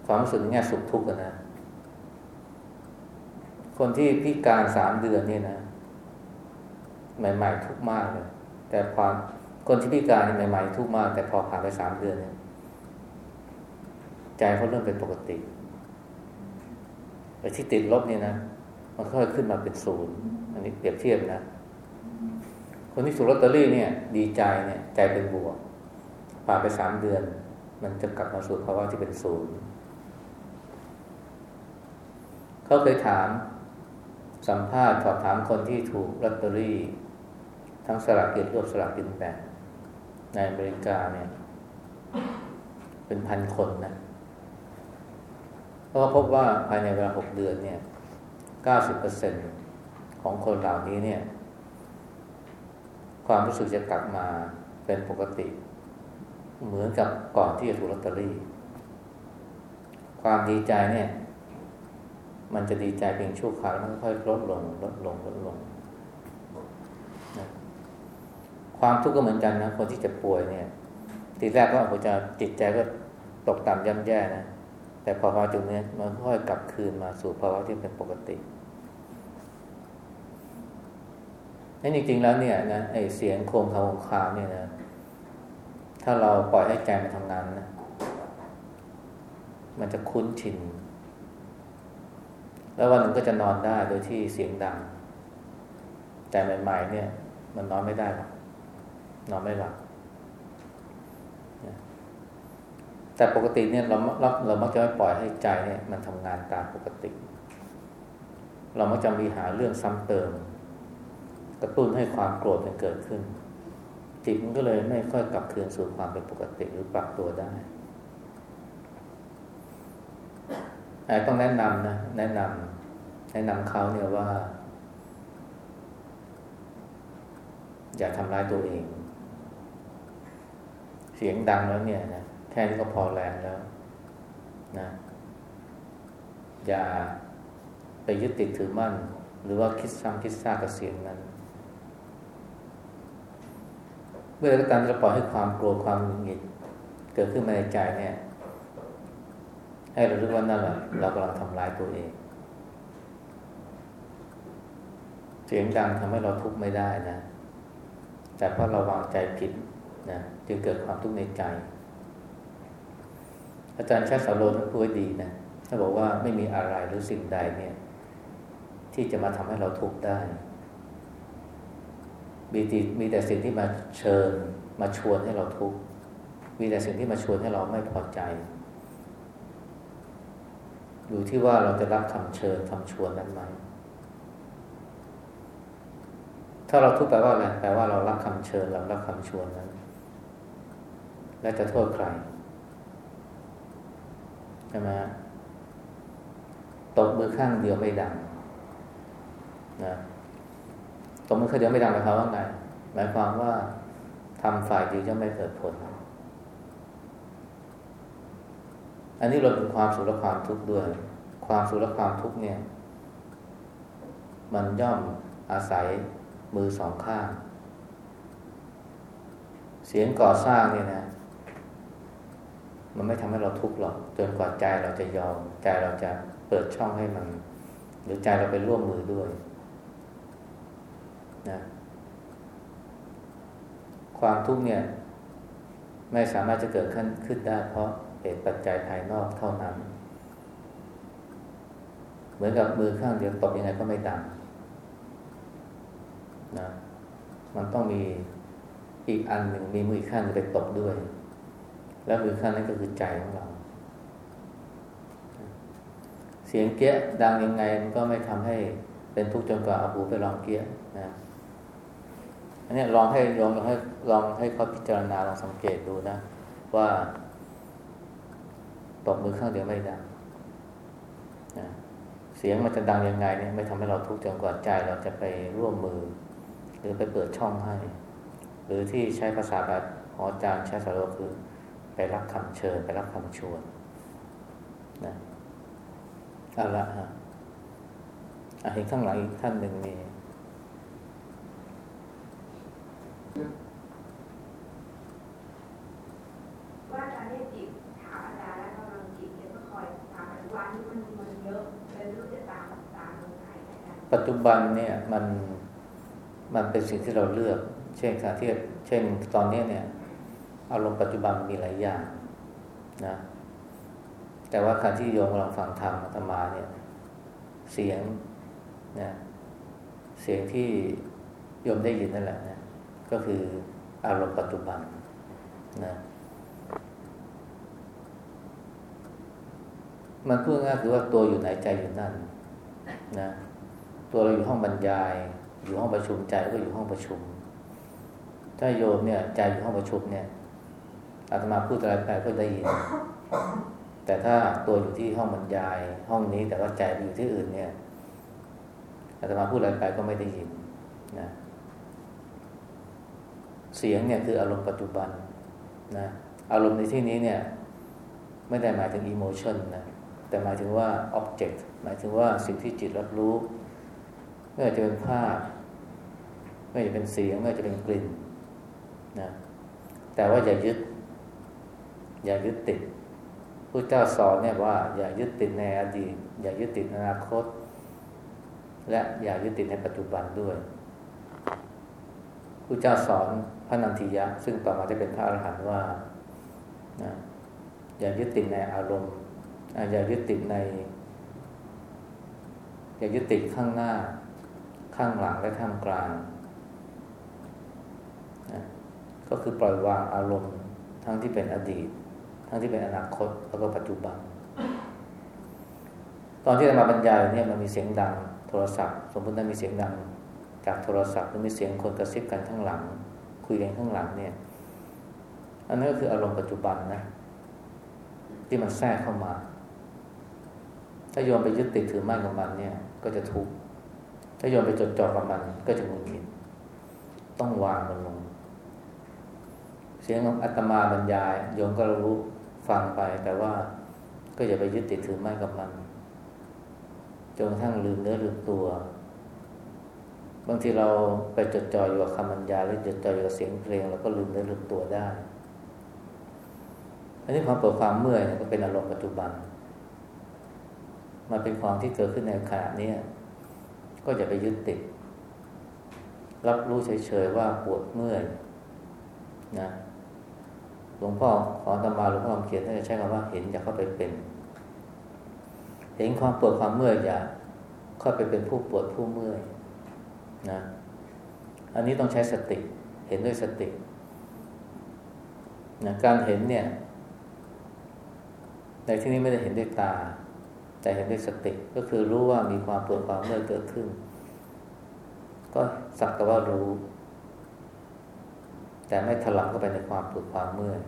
ความรู้สึกแง่ยสุขทุกข์กันนะ คนที่พิการสามเดือนเนี่ยนะใหม่ๆทุกข์มากเลย แต่ความ คนที่พิการใหม่ๆทุกมาก แต่พอผ่านไปสามเดือนเนี่ยใจเขาเริ่มเป็นปกติแต่ที่ติดลบเนี่ยนะ มันค่อยขึ้นมาเป็นศูนย์อันนี้เปรียบเทียบนะ คนที่ถูกลอตเตอรี่เนี่ย ดีใจเนี่ย ใจเป็นบวกผ่านไปสามเดือน มันจะกลับมาสู่ภาวะที่เป็นศูนย์เขาเคยถามสัมภาษณ์สอบถามคนที่ถูกลอตเตอรี่ ทั้งสลากเกินรวบสลากกินแบ่ง ในอเมริกาเนี่ย เป็นพันคนนะเพราะว่าพบว่าภายในเวลาหกเดือนเนี่ยเก้าสิบเปอร์เซ็นของคนเหล่านี้เนี่ย ความรู้สึกจะกลับมาเป็นปกติ เหมือนกับก่อนที่จะถูกลอตเตอรี่ ความดีใจเนี่ย มันจะดีใจเพียงชั่วคราวแล้วมันค่อยลดลงลดลงลดลงนะ ความทุกข์ก็เหมือนกันนะคนที่จะป่วยเนี่ยทีแรกก็อาจจะจิตใจก็ตกต่ำย่ำแย่นะแต่พอมาจุดนี้มันค่อยกลับคืนมาสู่ภาวะที่เป็นปกตินั่นจริงๆแล้วเนี่ยนะไอเสียงโคมคำคามเนี่ยนะถ้าเราปล่อยให้ใจมันทำงานนะมันจะคุ้นชิน แล้ววันหนึ่งก็จะนอนได้โดยที่เสียงดัง แต่ใหม่ๆเนี่ย มันนอนไม่ได้หรอก นอนไม่หลับแต่ปกติเนี่ยเราเราเรามักจะไม่ปล่อยให้ใจเนี่ยมันทำงานตามปกติ เรามักจะมีหาเรื่องซ้ำเติม กระตุ้นให้ความโกรธมันเกิดขึ้น จิตมันก็เลยไม่ค่อยกลับคืนสู่ความเป็นปกติหรือปรับตัวได้ต้องแนะนำนะแนะนำแนะนำเขาเนี่ยว่า อย่าทำร้ายตัวเอง เสียงดังแล้วเนี่ยนะแค่นี้ก็พอแรงแล้วนะอย่าไปยึดติดถือมั่น หรือว่าคิดซ้ำคิดซากกับเสียงนั้น เมื่อไรก็ตามที่เราปล่อยให้ความโกรธความหงุดหงิดเกิดขึ้นมาในใจเนี่ย ให้เรารู้ว่านั่นแหละเรากำลังทำร้ายตัวเอง เสียงดังทำให้เราทุกข์ไม่ได้นะ แต่เพราะเราวางใจผิด นะจึงเกิดความทุกข์ในใจ อาจารย์ชาติสาโรท่านพูดดีนะท่านบอกว่าไม่มีอะไรหรือสิ่งใดเนี่ย ที่จะมาทำให้เราทุกข์ได้มีแต่มีแต่สิ่งที่มาเชิญมาชวนให้เราทุกข์มีแต่สิ่งที่มาชวนให้เราไม่พอใจอยู่ที่ว่าเราจะรับคำเชิญคำชวนนั้นไหม ถ้าเราทุกข์แปลว่าอะไร แปลว่าเรารับคำเชิญ เรารับคำชวนนั้น และจะโทษใครใช่ไหมตบมือข้างเดียวไม่ดังนะตบมือข้างเดียวไม่ดังหมายความว่าไง หมายความว่าทำฝ่ายเดียวจะไม่เกิดผล อันนี้เราเป็นความสุขและความทุกข์ด้วย ความสุขและความทุกข์เนี่ย มันย่อมอาศัยมือสองข้าง เสียงก่อสร้างเนี่ยนะ มันไม่ทำให้เราทุกข์หรอกจนกว่าใจเราจะยอม ใจเราจะเปิดช่องให้มัน หรือใจเราไปร่วมมือด้วยนะความทุกข์เนี่ย ไม่สามารถจะเกิดขึ้นขึ้นได้ เพราะเหตุปัจจัยภายนอกเท่านั้น เหมือนกับมือข้างเดียวตบยังไงก็ไม่ดังนะมันต้องมีอีกอันหนึ่งมีมืออีกข้างนึงไปตบด้วย แล้วมือข้างนั้นก็คือใจของเรา เสียงเกี้ยดังยังไงมันก็ไม่ทำให้เป็นทุกข์จนกว่าเอาหูไปลองเกี้ยนะอันนี้ลองให้ลองให้ลองให้เขาพิจารณาลองสังเกตดูนะ ว่าตบมือข้างเดียวไม่ดังนะเสียงมันจะดังยังไงเนี่ยไม่ทำให้เราทุกข์จนกว่าใจเราจะไปร่วมมือ หรือไปเปิดช่องให้ หรือที่ใช้ภาษาแบบขอจารย์ชาสโรคือ ไปรับคำเชิญ ไปรับคำชวนนะเอาละฮะเห็นข้างหลังอีกท่านหนึ่งนี่ว่าอาจารย์เนี่ยจิตถามอาจารย์แล้วกำลังจิตเนี่ยก็คอยถามปัจจุบันนี้มันมันเยอะเลยไม่รู้จะตามตามตรงไหนปัจจุบันเนี่ยมันมันเป็นสิ่งที่เราเลือก เช่นการที่เช่นตอนนี้เนี่ย อารมณ์ปัจจุบันมีหลายอย่างนะ แต่ว่าการที่โยมกำลังฟังธรรมอาตมาเนี่ย เสียงนะเสียงที่โยมได้ยินนั่นแหละนะก็คืออารมณ์ปัจจุบันนะมันพูดง่ายคือว่าตัวอยู่ไหนใจอยู่นั่นนะตัวเราอยู่ห้องบรรยาย อยู่ห้องประชุมใจก็อยู่ห้องประชุม ถ้าโยมเนี่ยใจอยู่ห้องประชุมเนี่ย อาตมาพูดอะไรไปก็ได้ยิน แต่ถ้าตัวอยู่ที่ห้องบรรยาย ห้องนี้แต่ว่าใจไปอยู่ที่อื่นเนี่ยอาตมาพูดอะไรไปก็ไม่ได้ยินนะเสียงเนี่ยคืออารมณ์ปัจจุบันนะอารมณ์ในที่นี้เนี่ยไม่ได้หมายถึงอิโมชันนะแต่หมายถึงว่าอ็อบเจกต์หมายถึงว่าสิ่งที่จิตรับรู้ไม่ว่าจะเป็นภาพไม่ว่าจะเป็นเสียงไม่ว่าจะเป็นกลิ่นนะแต่ว่าอย่ายึด อย่ายึดติดพระเจ้าสอนเนี่ยว่า อย่ายึดติดในอดีต อย่ายึดติดในอนาคต และอย่ายึดติดในปัจจุบันด้วยพระเจ้าสอนพระนันทิยะ ซึ่งต่อมาจะเป็นพระอรหันต์ว่านะอย่ายึดติดในอารมณ์อย่ายึดติดใน อย่ายึดติดข้างหน้า ข้างหลังและท่ามกลางนะก็คือปล่อยวางอารมณ์ทั้งที่เป็นอดีต ทั้งที่เป็นอนาคตแล้วก็ปัจจุบัน ตอนที่เรามาบรรยายเนี่ยมันมีเสียงดังโทรศัพท์ สมมติว่ามีเสียงดังจากโทรศัพท์หรือมีเสียงคนกระซิบกันข้างหลัง คุยกันข้างหลังเนี่ย อันนั้นก็คืออารมณ์ปัจจุบันนะที่มันแทรกเข้ามา ถ้าโยมไปยึดติดถือมั่นกับมันเนี่ย ก็จะทุกข์ถ้าโยมไปจดจ่อกับมันก็จะหงุดหงิดต้องวางมันลง เสียงของอัตมาบรรยายโยมก็รู้ ฟังไป แต่ว่าก็อย่าไปยึดติดถือมั่นกับมันจนกระทั่งลืมเนื้อลืมตัว บางทีเราไปจดจ่ออยู่กับคำบรรยายหรือจดจ่ออยู่กับเสียงเพลงเราก็ลืมเนื้อลืมตัวได้ อันนี้ความปวดความเมื่อยก็เป็นอารมณ์ปัจจุบัน มันเป็นความที่เกิดขึ้นในขณะนี้ก็อย่าไปยึดติด รับรู้เฉยๆว่าปวดเมื่อยนะ หลวงพ่อขอตมาหลวงพ่อเขียนท่านจะใช้คำว่าเห็นอย่าเข้าไปเป็น เห็นความปวดความเมื่อยอย่าเข้าไปเป็นผู้ปวดผู้เมื่อยนะอันนี้ต้องใช้สติ เห็นด้วยสตินะการเห็นเนี่ย ในที่นี้ไม่ได้เห็นด้วยตา แต่เห็นด้วยสติ ก็คือรู้ว่ามีความปวดความเมื่อยเกิดขึ้น ก็สักแต่ว่ารู้ แต่ไม่ถลำเข้าไปในความปวดความเมื่อย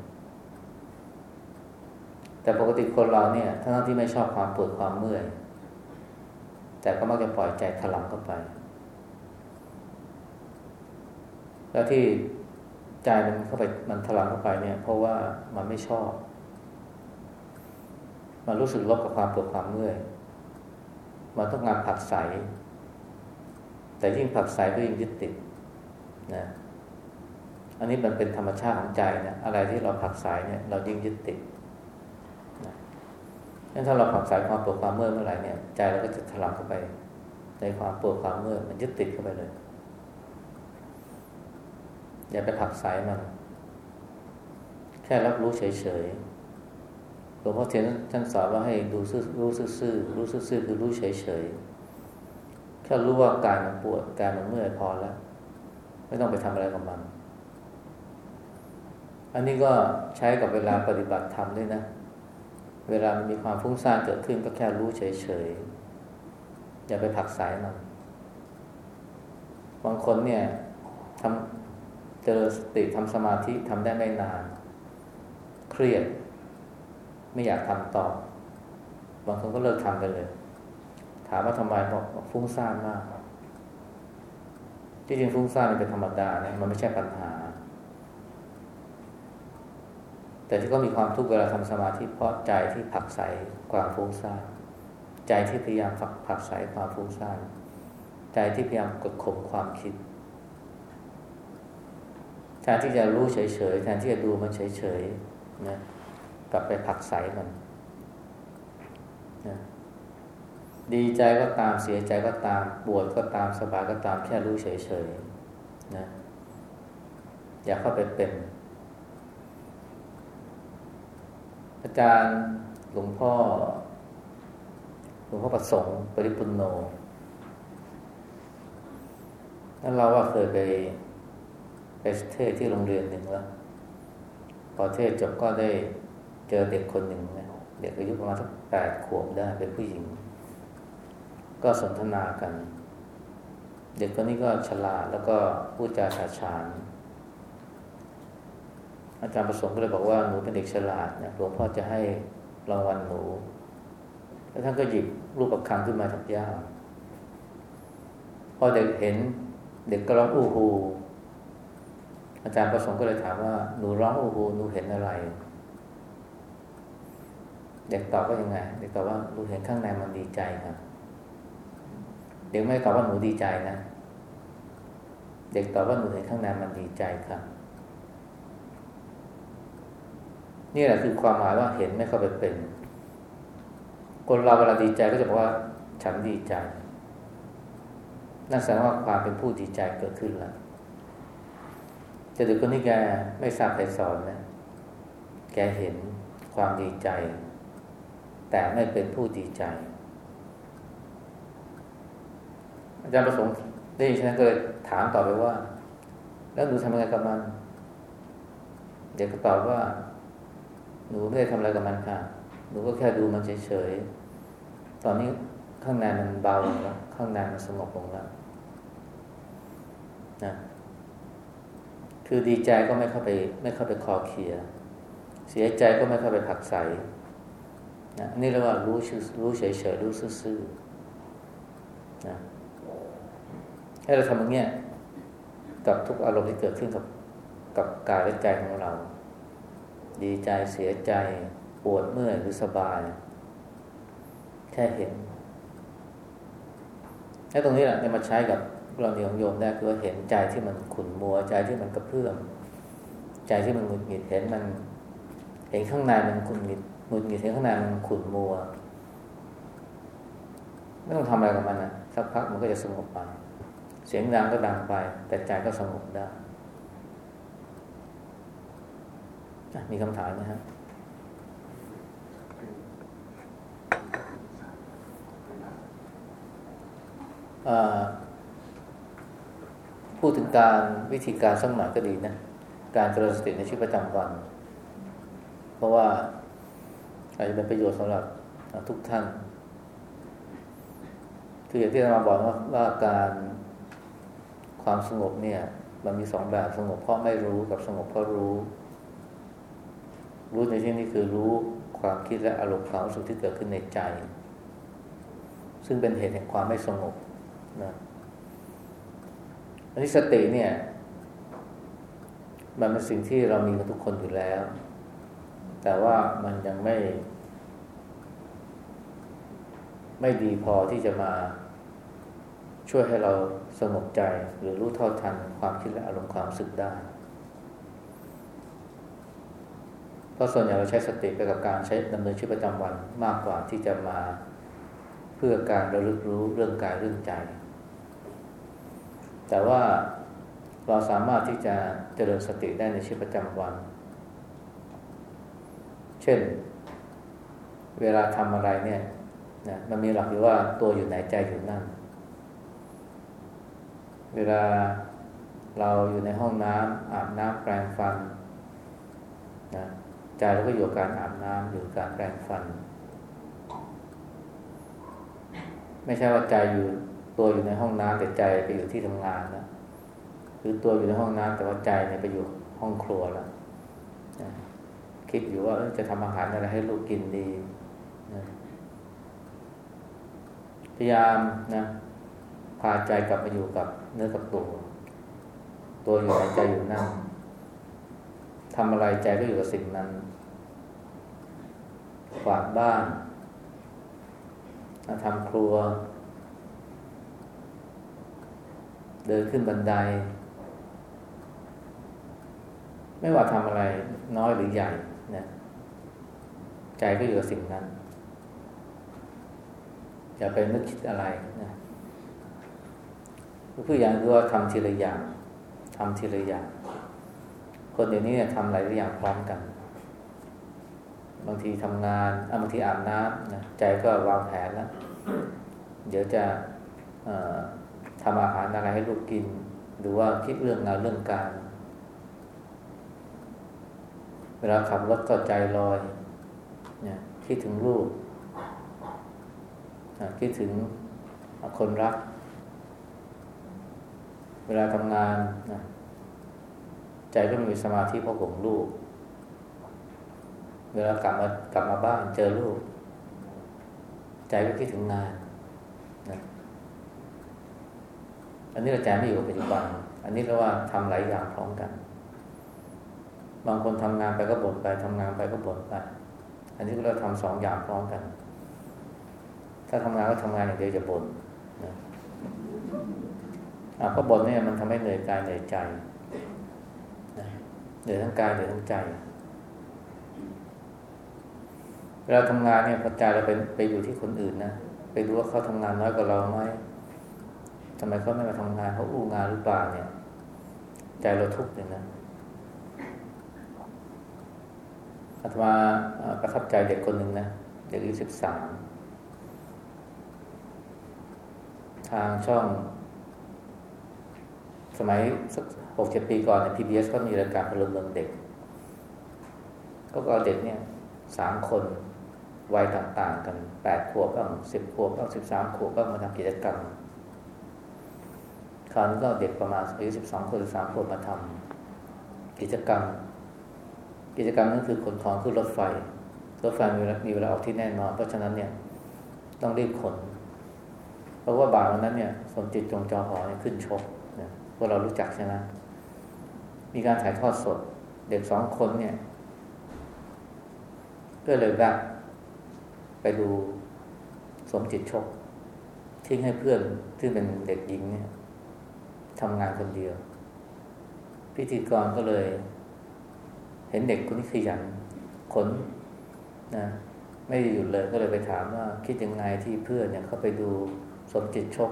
แต่ปกติคนเราเนี่ยทั้งที่ไม่ชอบความปวดความเมื่อยแต่ก็มักจะปล่อยใจถลำเข้าไป แล้วที่ใจมันเข้าไปมันถลำเข้าไปเนี่ย เพราะว่ามันไม่ชอบ มันรู้สึกลบกับความปวดความเมื่อยมันต้องงานผักใส แต่ยิ่งผักใสก็ยิ่งยึดติดนะ อันนี้มันเป็นธรรมชาติของใจนะอะไรที่เราผักใสเนี่ยเรายิ่งยึดติดนะงั้นถ้าเราผักใสความปวดความเมื่อยเมื่อไหร่เนี่ยใจเราก็จะถลำเข้าไป ในความปวดความเมื่อยมันยึดติดเข้าไปเลย อย่าไปผักใสมัน แค่รับรู้เฉยๆหลวงพ่อเทียนท่านสอนว่าให้ดูซื่อรู้ซื่อรู้ซื่อคือรู้เฉยๆแค่รู้ว่ากายมันปวดกายมันเมื่อยพอแล้ว ไม่ต้องไปทำอะไรกับมัน อันนี้ก็ใช้กับเวลาปฏิบัติธรรมด้วยนะ เวลามันมีความฟุ้งซ่านเกิดขึ้นก็แค่รู้เฉยๆ อย่าไปผักสายมันบางคนเนี่ยทำเจริญสติทำสมาธิทำได้ไม่นาน เครียด ไม่อยากทำต่อ บางคนก็เลิกทำไปเลย ถามว่าทำไมบอกฟุ้งซ่านมากที่จริงฟุ้งซ่านเป็นธรรมดาเนี่ยมันไม่ใช่ปัญหา แต่ที่ก็มีความทุกข์เวลาทำสมาธิเพราะใจที่ผักใสความฟุ้งซ่านใจที่พยายามผักผักใสความฟุ้งซ่านใจที่พยายามกดข่มความคิดแทนที่จะรู้เฉยๆแทนที่จะดูมันเฉยๆนะกลับไปผักใสมันนะดีใจก็ตามเสียใจก็ตามปวดก็ตามสบายก็ตามแค่รู้เฉยๆนะอย่าเข้าไปเป็น อาจารย์หลวงพ่อหลวงพ่อประสงค์ปริปุนโนนั่นเราว่าเคยไปไปเทศที่โรงเรียนหนึ่งแล้วพอเทศจบก็ได้เจอเด็กคนหนึ่งนะเด็กอายุประมาณสักแปดขวบได้เป็นผู้หญิง ก็สนทนากัน เด็กคนนี้ก็ฉลาดแล้วก็พูดจาฉาฉาน อาจารย์ประสงค์ก็เลยบอกว่าหนูเป็นเด็กฉลาดนะหลวงพ่อจะให้รางวัลหนู แล้วท่านก็หยิบรูปประคำขึ้นมาจากย่าพอเด็กเห็นเด็กก็ร้องอู้ฮูอาจารย์ประสงค์ก็เลยถามว่าหนูร้องอู้ฮูหนูเห็นอะไร เด็กตอบว่ายังไง เด็กตอบว่าหนูเห็นข้างในมันดีใจครับเด็กไม่ตอบว่าหนูดีใจนะ เด็กตอบว่าหนูเห็นข้างในมันดีใจครับ นี่แหละคือความหมายว่าเห็นไม่เข้าไปเป็น คนเราเวลาดีใจก็จะบอกว่า ฉันดีใจ นั่นแสดงว่าความเป็นผู้ดีใจเกิดขึ้นแล้วแต่เด็กคนนี้แกไม่ทราบใครสอนนะ แกเห็นความดีใจ แต่ไม่เป็นผู้ดีใจ อาจารย์ประสงค์ได้ยินฉันก็เลยถามต่อไปว่า แล้วหนูทำยังไงกับมัน เด็กก็ตอบว่า หนูไม่ได้ทำอะไรกับมันค่ะ หนูก็แค่ดูมันเฉยๆ ตอนนี้ข้างในมันเบาลงแล้ว ข้างในมันสงบลงแล้วนะคือดีใจก็ไม่เข้าไปไม่เข้าไปคอเคลียเสียใจก็ไม่เข้าไปผักใสนะนี่เรียกว่ารู้ชื่อรู้เฉยๆรู้ซื่อๆนะให้เราทำอย่างเงี้ยกับทุกอารมณ์ที่เกิดขึ้นกับกับกายและใจของเรา ดีใจเสียใจ ปวดเมื่อยหรือสบาย แค่เห็นแล้ตรงนี้แหละจะมาใช้กับเราเนียงโยมได้คือเห็นใจที่มันขุ่นมัวใจที่มันกระเพื่อมใจที่มันหงุดหงิดเห็นมันเห็นข้างในมันขุ่นหงิดหงุดหงิดเห็นข้างในมันขุ่นมัว ไม่ต้องทำอะไรกับมันนะสักพักมันก็จะสงบไป เสียงดังก็ดังไป แต่ใจก็สงบได้ มีคำถามไหมครับพูดถึงการวิธีการสักหน่อยก็ดีนะ การเจริญสติในชีวิตประจำวัน เพราะว่าอาจจะเป็นประโยชน์สำหรับทุกท่านคืออย่างที่เรามาบอกว่าว่าการความสงบเนี่ย มันมีสองแบบสงบเพราะไม่รู้กับสงบเพราะรู้ รู้ในที่นี้คือรู้ความคิดและอารมณ์ความรู้สึกที่เกิดขึ้นในใจ ซึ่งเป็นเหตุแห่งความไม่สงบนะอันนี้สติเนี่ย มันเป็นสิ่งที่เรามีกันทุกคนอยู่แล้ว แต่ว่ามันยังไม่ ไม่ดีพอที่จะมาช่วยให้เราสงบใจหรือรู้เท่าทันความคิดและอารมณ์ความรู้สึกได้ เพ ราะส่วนใหญ่เราใช้สติไปกับการใช้ดำเนินชีวิตประจำวันมากกว่าที่จะมาเพื่อการระลึกรู้เรื่องกายเรื่องใจ แต่ว่าเราสามารถที่จะเจริญสติได้ในชีวิตประจำวัน เช่น เวลาทำอะไรเนี่ยนะมันมีหลักอยู่ว่าตัวอยู่ไหนใจอยู่นั่น เวลาเราอยู่ในห้องน้ำอาบน้ำแปรงฟันนะ ใจเราก็อยู่การอาบน้ำอยู่การแปรงฟัน ไม่ใช่ว่าใจอยู่ตัวอยู่ในห้องน้ำแต่ใจไปอยู่ที่ทำงานแล้วหรือตัวอยู่ในห้องน้ำแต่ว่าใจเนี่ยไปอยู่ห้องครัวแล้วคิดอยู่ว่าจะทำอาหารอะไรให้ลูกกินดีพยายามนะพาใจกลับมาอยู่กับเนื้อกับตัว ตัวอยู่ในใจอยู่นั่งำอะไรใจก็อยู่กับสิ่งนั้นกวาดบ้านทำครัว เดินขึ้นบันได ไม่ว่าทำอะไรน้อยหรือใหญ่นะใจก็อยู่กับสิ่งนั้น อย่าไปนึกคิดอะไรนะผู้อย่างคือว่าทำทีละอย่างทำทีละอย่าง คนเดี๋ยวนี้เนี่ยทำหลายอย่างพร้อมกัน บางทีทำงานบางทีอาบน้ำนะใจก็วางแผนแล้ว เดี๋ยวจะทำอาหารอะไรให้ลูกกิน หรือว่าคิดเรื่องงานเรื่องการ เวลาขับรถก็ใจลอยนี่คิดถึงลูกคิดถึงคนรัก เวลาทำงานนะ ใจก็มีสมาธิเพราะห่วงลูก เวลากลับมากลับมาบ้านเจอลูก ใจก็คิดถึงงานนะอันนี้เราใจไม่อยู่กับปัจจุบัน อันนี้เราว่าทำหลายอย่างพร้อมกัน บางคนทำงานไปก็บ่นไปทำงานไปก็บ่นไป อันนี้เราทำสองอย่างพร้อมกัน ถ้าทำงานก็ทำงานอย่างเดียวจะบ่นนะเพราะบ่นเนี่ยมันทำให้เหนื่อยกายเหนื่อยใจ เหนื่อยทั้งกายเหนื่อยทั้งใจ เวลาทำงานเนี่ยพอใจเราไปไปอยู่ที่คนอื่นนะไปดูว่าเขาทำงานน้อยกว่าเราไหมทำไมเขาไม่มาทำงานเขาอู้งานหรือเปล่าเนี่ย ใจเราทุกข์เลยนะอาตมาประทับใจเด็กคนหนึ่งนะเด็กอายุสิบสามทางช่อง สมัยส หกเจ็ดปีก่อนในพีบีเอสก็มีรายการพลเมืองเด็ก ก็เอเด็กเนี่ยสามคนวัยต่างๆ กันแปดขวบบ้างสิบขวบบ้างสิบสามขวบบ้างมาทำกิจกรรมคราวนี้ก็เด็กประมาณอายุสิบสองคนสิบสามขวบมาทำกิจกรรม กิจกรรมนั้นคือขนของขึ้นรถไฟ รถไฟมีเวลามีเวลาออกที่แน่นอน เพราะฉะนั้นเนี่ยต้องรีบขน เพราะว่าบ่ายวันนั้นเนี่ยสมจิตจงจอหอเนี่ยขึ้นชกนะพวกเรารู้จักใช่ไหม มีการถ่ายทอดสด เด็กสองคนเนี่ย ก็เลยแวบไปดูสมจิตชก ทิ้งให้เพื่อนที่เป็นเด็กหญิงเนี่ยทำงานคนเดียว พิธีกรก็เลย เห็นเด็กคนนี้ขยันขนนะไม่หยุดเลยก็เลยไปถามว่า คิดยังไงที่เพื่อนเนี่ยเขาไปดูสมจิตชก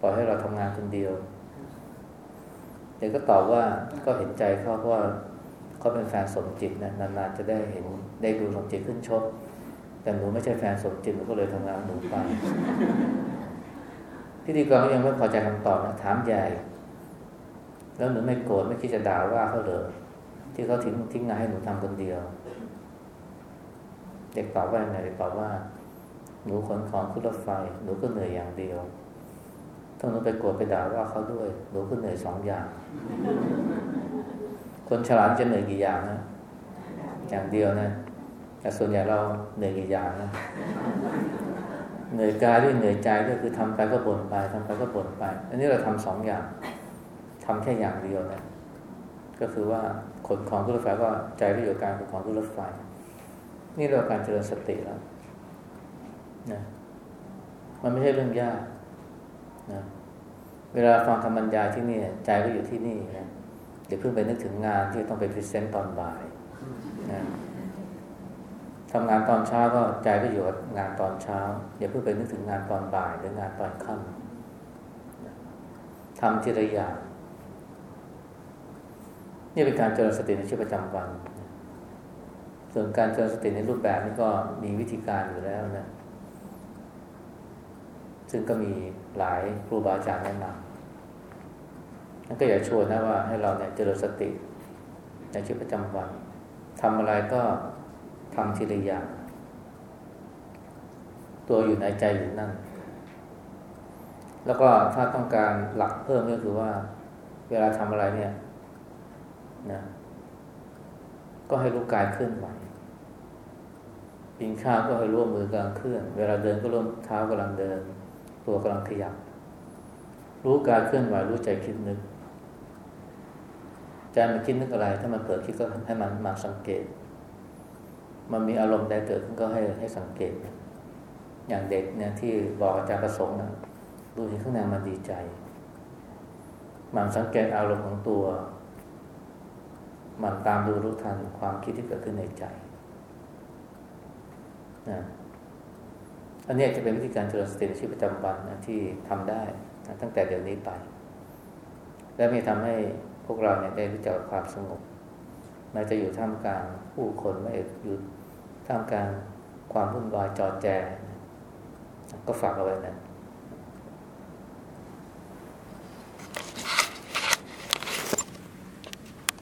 ปล่อยให้เราทำงานคนเดียว ด็กก็ตอบว่าก็เห็นใจเขาเพราะว่าเขาเป็นแฟนสมจิตนะนานๆจะได้เห็นได้ดูสมจิตขึ้นชกแต่หนูไม่ใช่แฟนสมจิตหนูก็เลยทำงานหนูไปพิธีกรก็ยังไม่พอใจคำตอบนะถามใหญ่ แล้วหนูไม่โกรธไม่คิดจะด่าว่าเขาเลยที่เขาทิ้งทิ้งงานให้หนูทำคนเดียว เด็กตอบว่าไงเด็กตอบว่า หนูขนของขึ้นรถไฟ หนูก็เหนื่อยอย่างเดียว ถ้าหนูไปโกรธไปด่าว่าเขาด้วยหนูก็เหนื่อยสองอย่าง คนฉลาดจะเหนื่อยกี่อย่างนะอย่างเดียวนะแต่ส่วนใหญ่เราเหนื่อยกี่อย่างนะเหนื่อยกายด้วยเหนื่อยใจด้วยคือทำไปก็บ่นไปทำไปก็บ่นไป อันนี้เราทำสองอย่างทำแค่อย่างเดียวนะ ก็คือว่าขนของขึ้นรถไฟก็ใจก็อยู่การขนของขึ้นรถไฟ นี่เราการเจริญสติแล้วนะมันไม่ใช่เรื่องยาก นะเวลาฟังธรรมบรรยายที่นี่ใจก็อยู่ที่นี่นะเดี๋ยวเพิ่งไปนึกถึงงานที่ต้องไป present ตอนบ่ายนะทำงานตอนเช้าก็ใจก็อยู่กับงานตอนเช้าอย่าเพิ่งไปนึกถึงงานตอนบ่ายหรืองานตอนค่ำำทำทีละอย่างนี่เป็นการเจริญสติในชีวิตประจำวัน ส่วนการเจริญสติในรูปแบบนี้ก็มีวิธีการอยู่แล้วนะ ซึ่งก็มีหลายครูบาอาจารย์แนะนำนั่นก็อยากชวนนะว่าให้เราเนี่ยเจริญสติ ในชีวิตประจำวันทำอะไรก็ทำทีละอย่างตัวอยู่ในใจอยู่นั่น แล้วก็ถ้าต้องการหลักเพิ่มก็คือว่า เวลาทำอะไรเนี่ยนะก็ให้รู้กายเคลื่อนไหวกินข้าวก็ให้รู้มือกำลังเคลื่อน เวลาเดินก็รู้เท้ากำลังเดิน ตัวกำลังขยับ รู้กายเคลื่อนไหวรู้ใจคิดนึกใจมันคิดนึกอะไร ถ้ามันเกิดคิดก็ให้มันมาสังเกต มันมีอารมณ์ใดเกิดขึ้นก็ให้ให้สังเกต อย่างเด็กเนี่ยที่บอกอาจารย์ประสงค์นะดูที่ข้างในมันดีใจมันสังเกตอารมณ์ของตัว มันตามดูรู้ทันความคิดที่เกิดขึ้นในใจนะ อันนี้จะเป็นวิธีการเจริญสติในชีวิตประจำวันนะที่ทำได้นะตั้งแต่เดี๋ยวนี้ไป และมีทำให้พวกเราเนี่ยได้รู้จักความสงบแม้จะอยู่ท่ามกลางผู้คนไม่อยู่ท่ามกลางความวุ่นวายจอแจ ก็ฝากเอาไว้นะ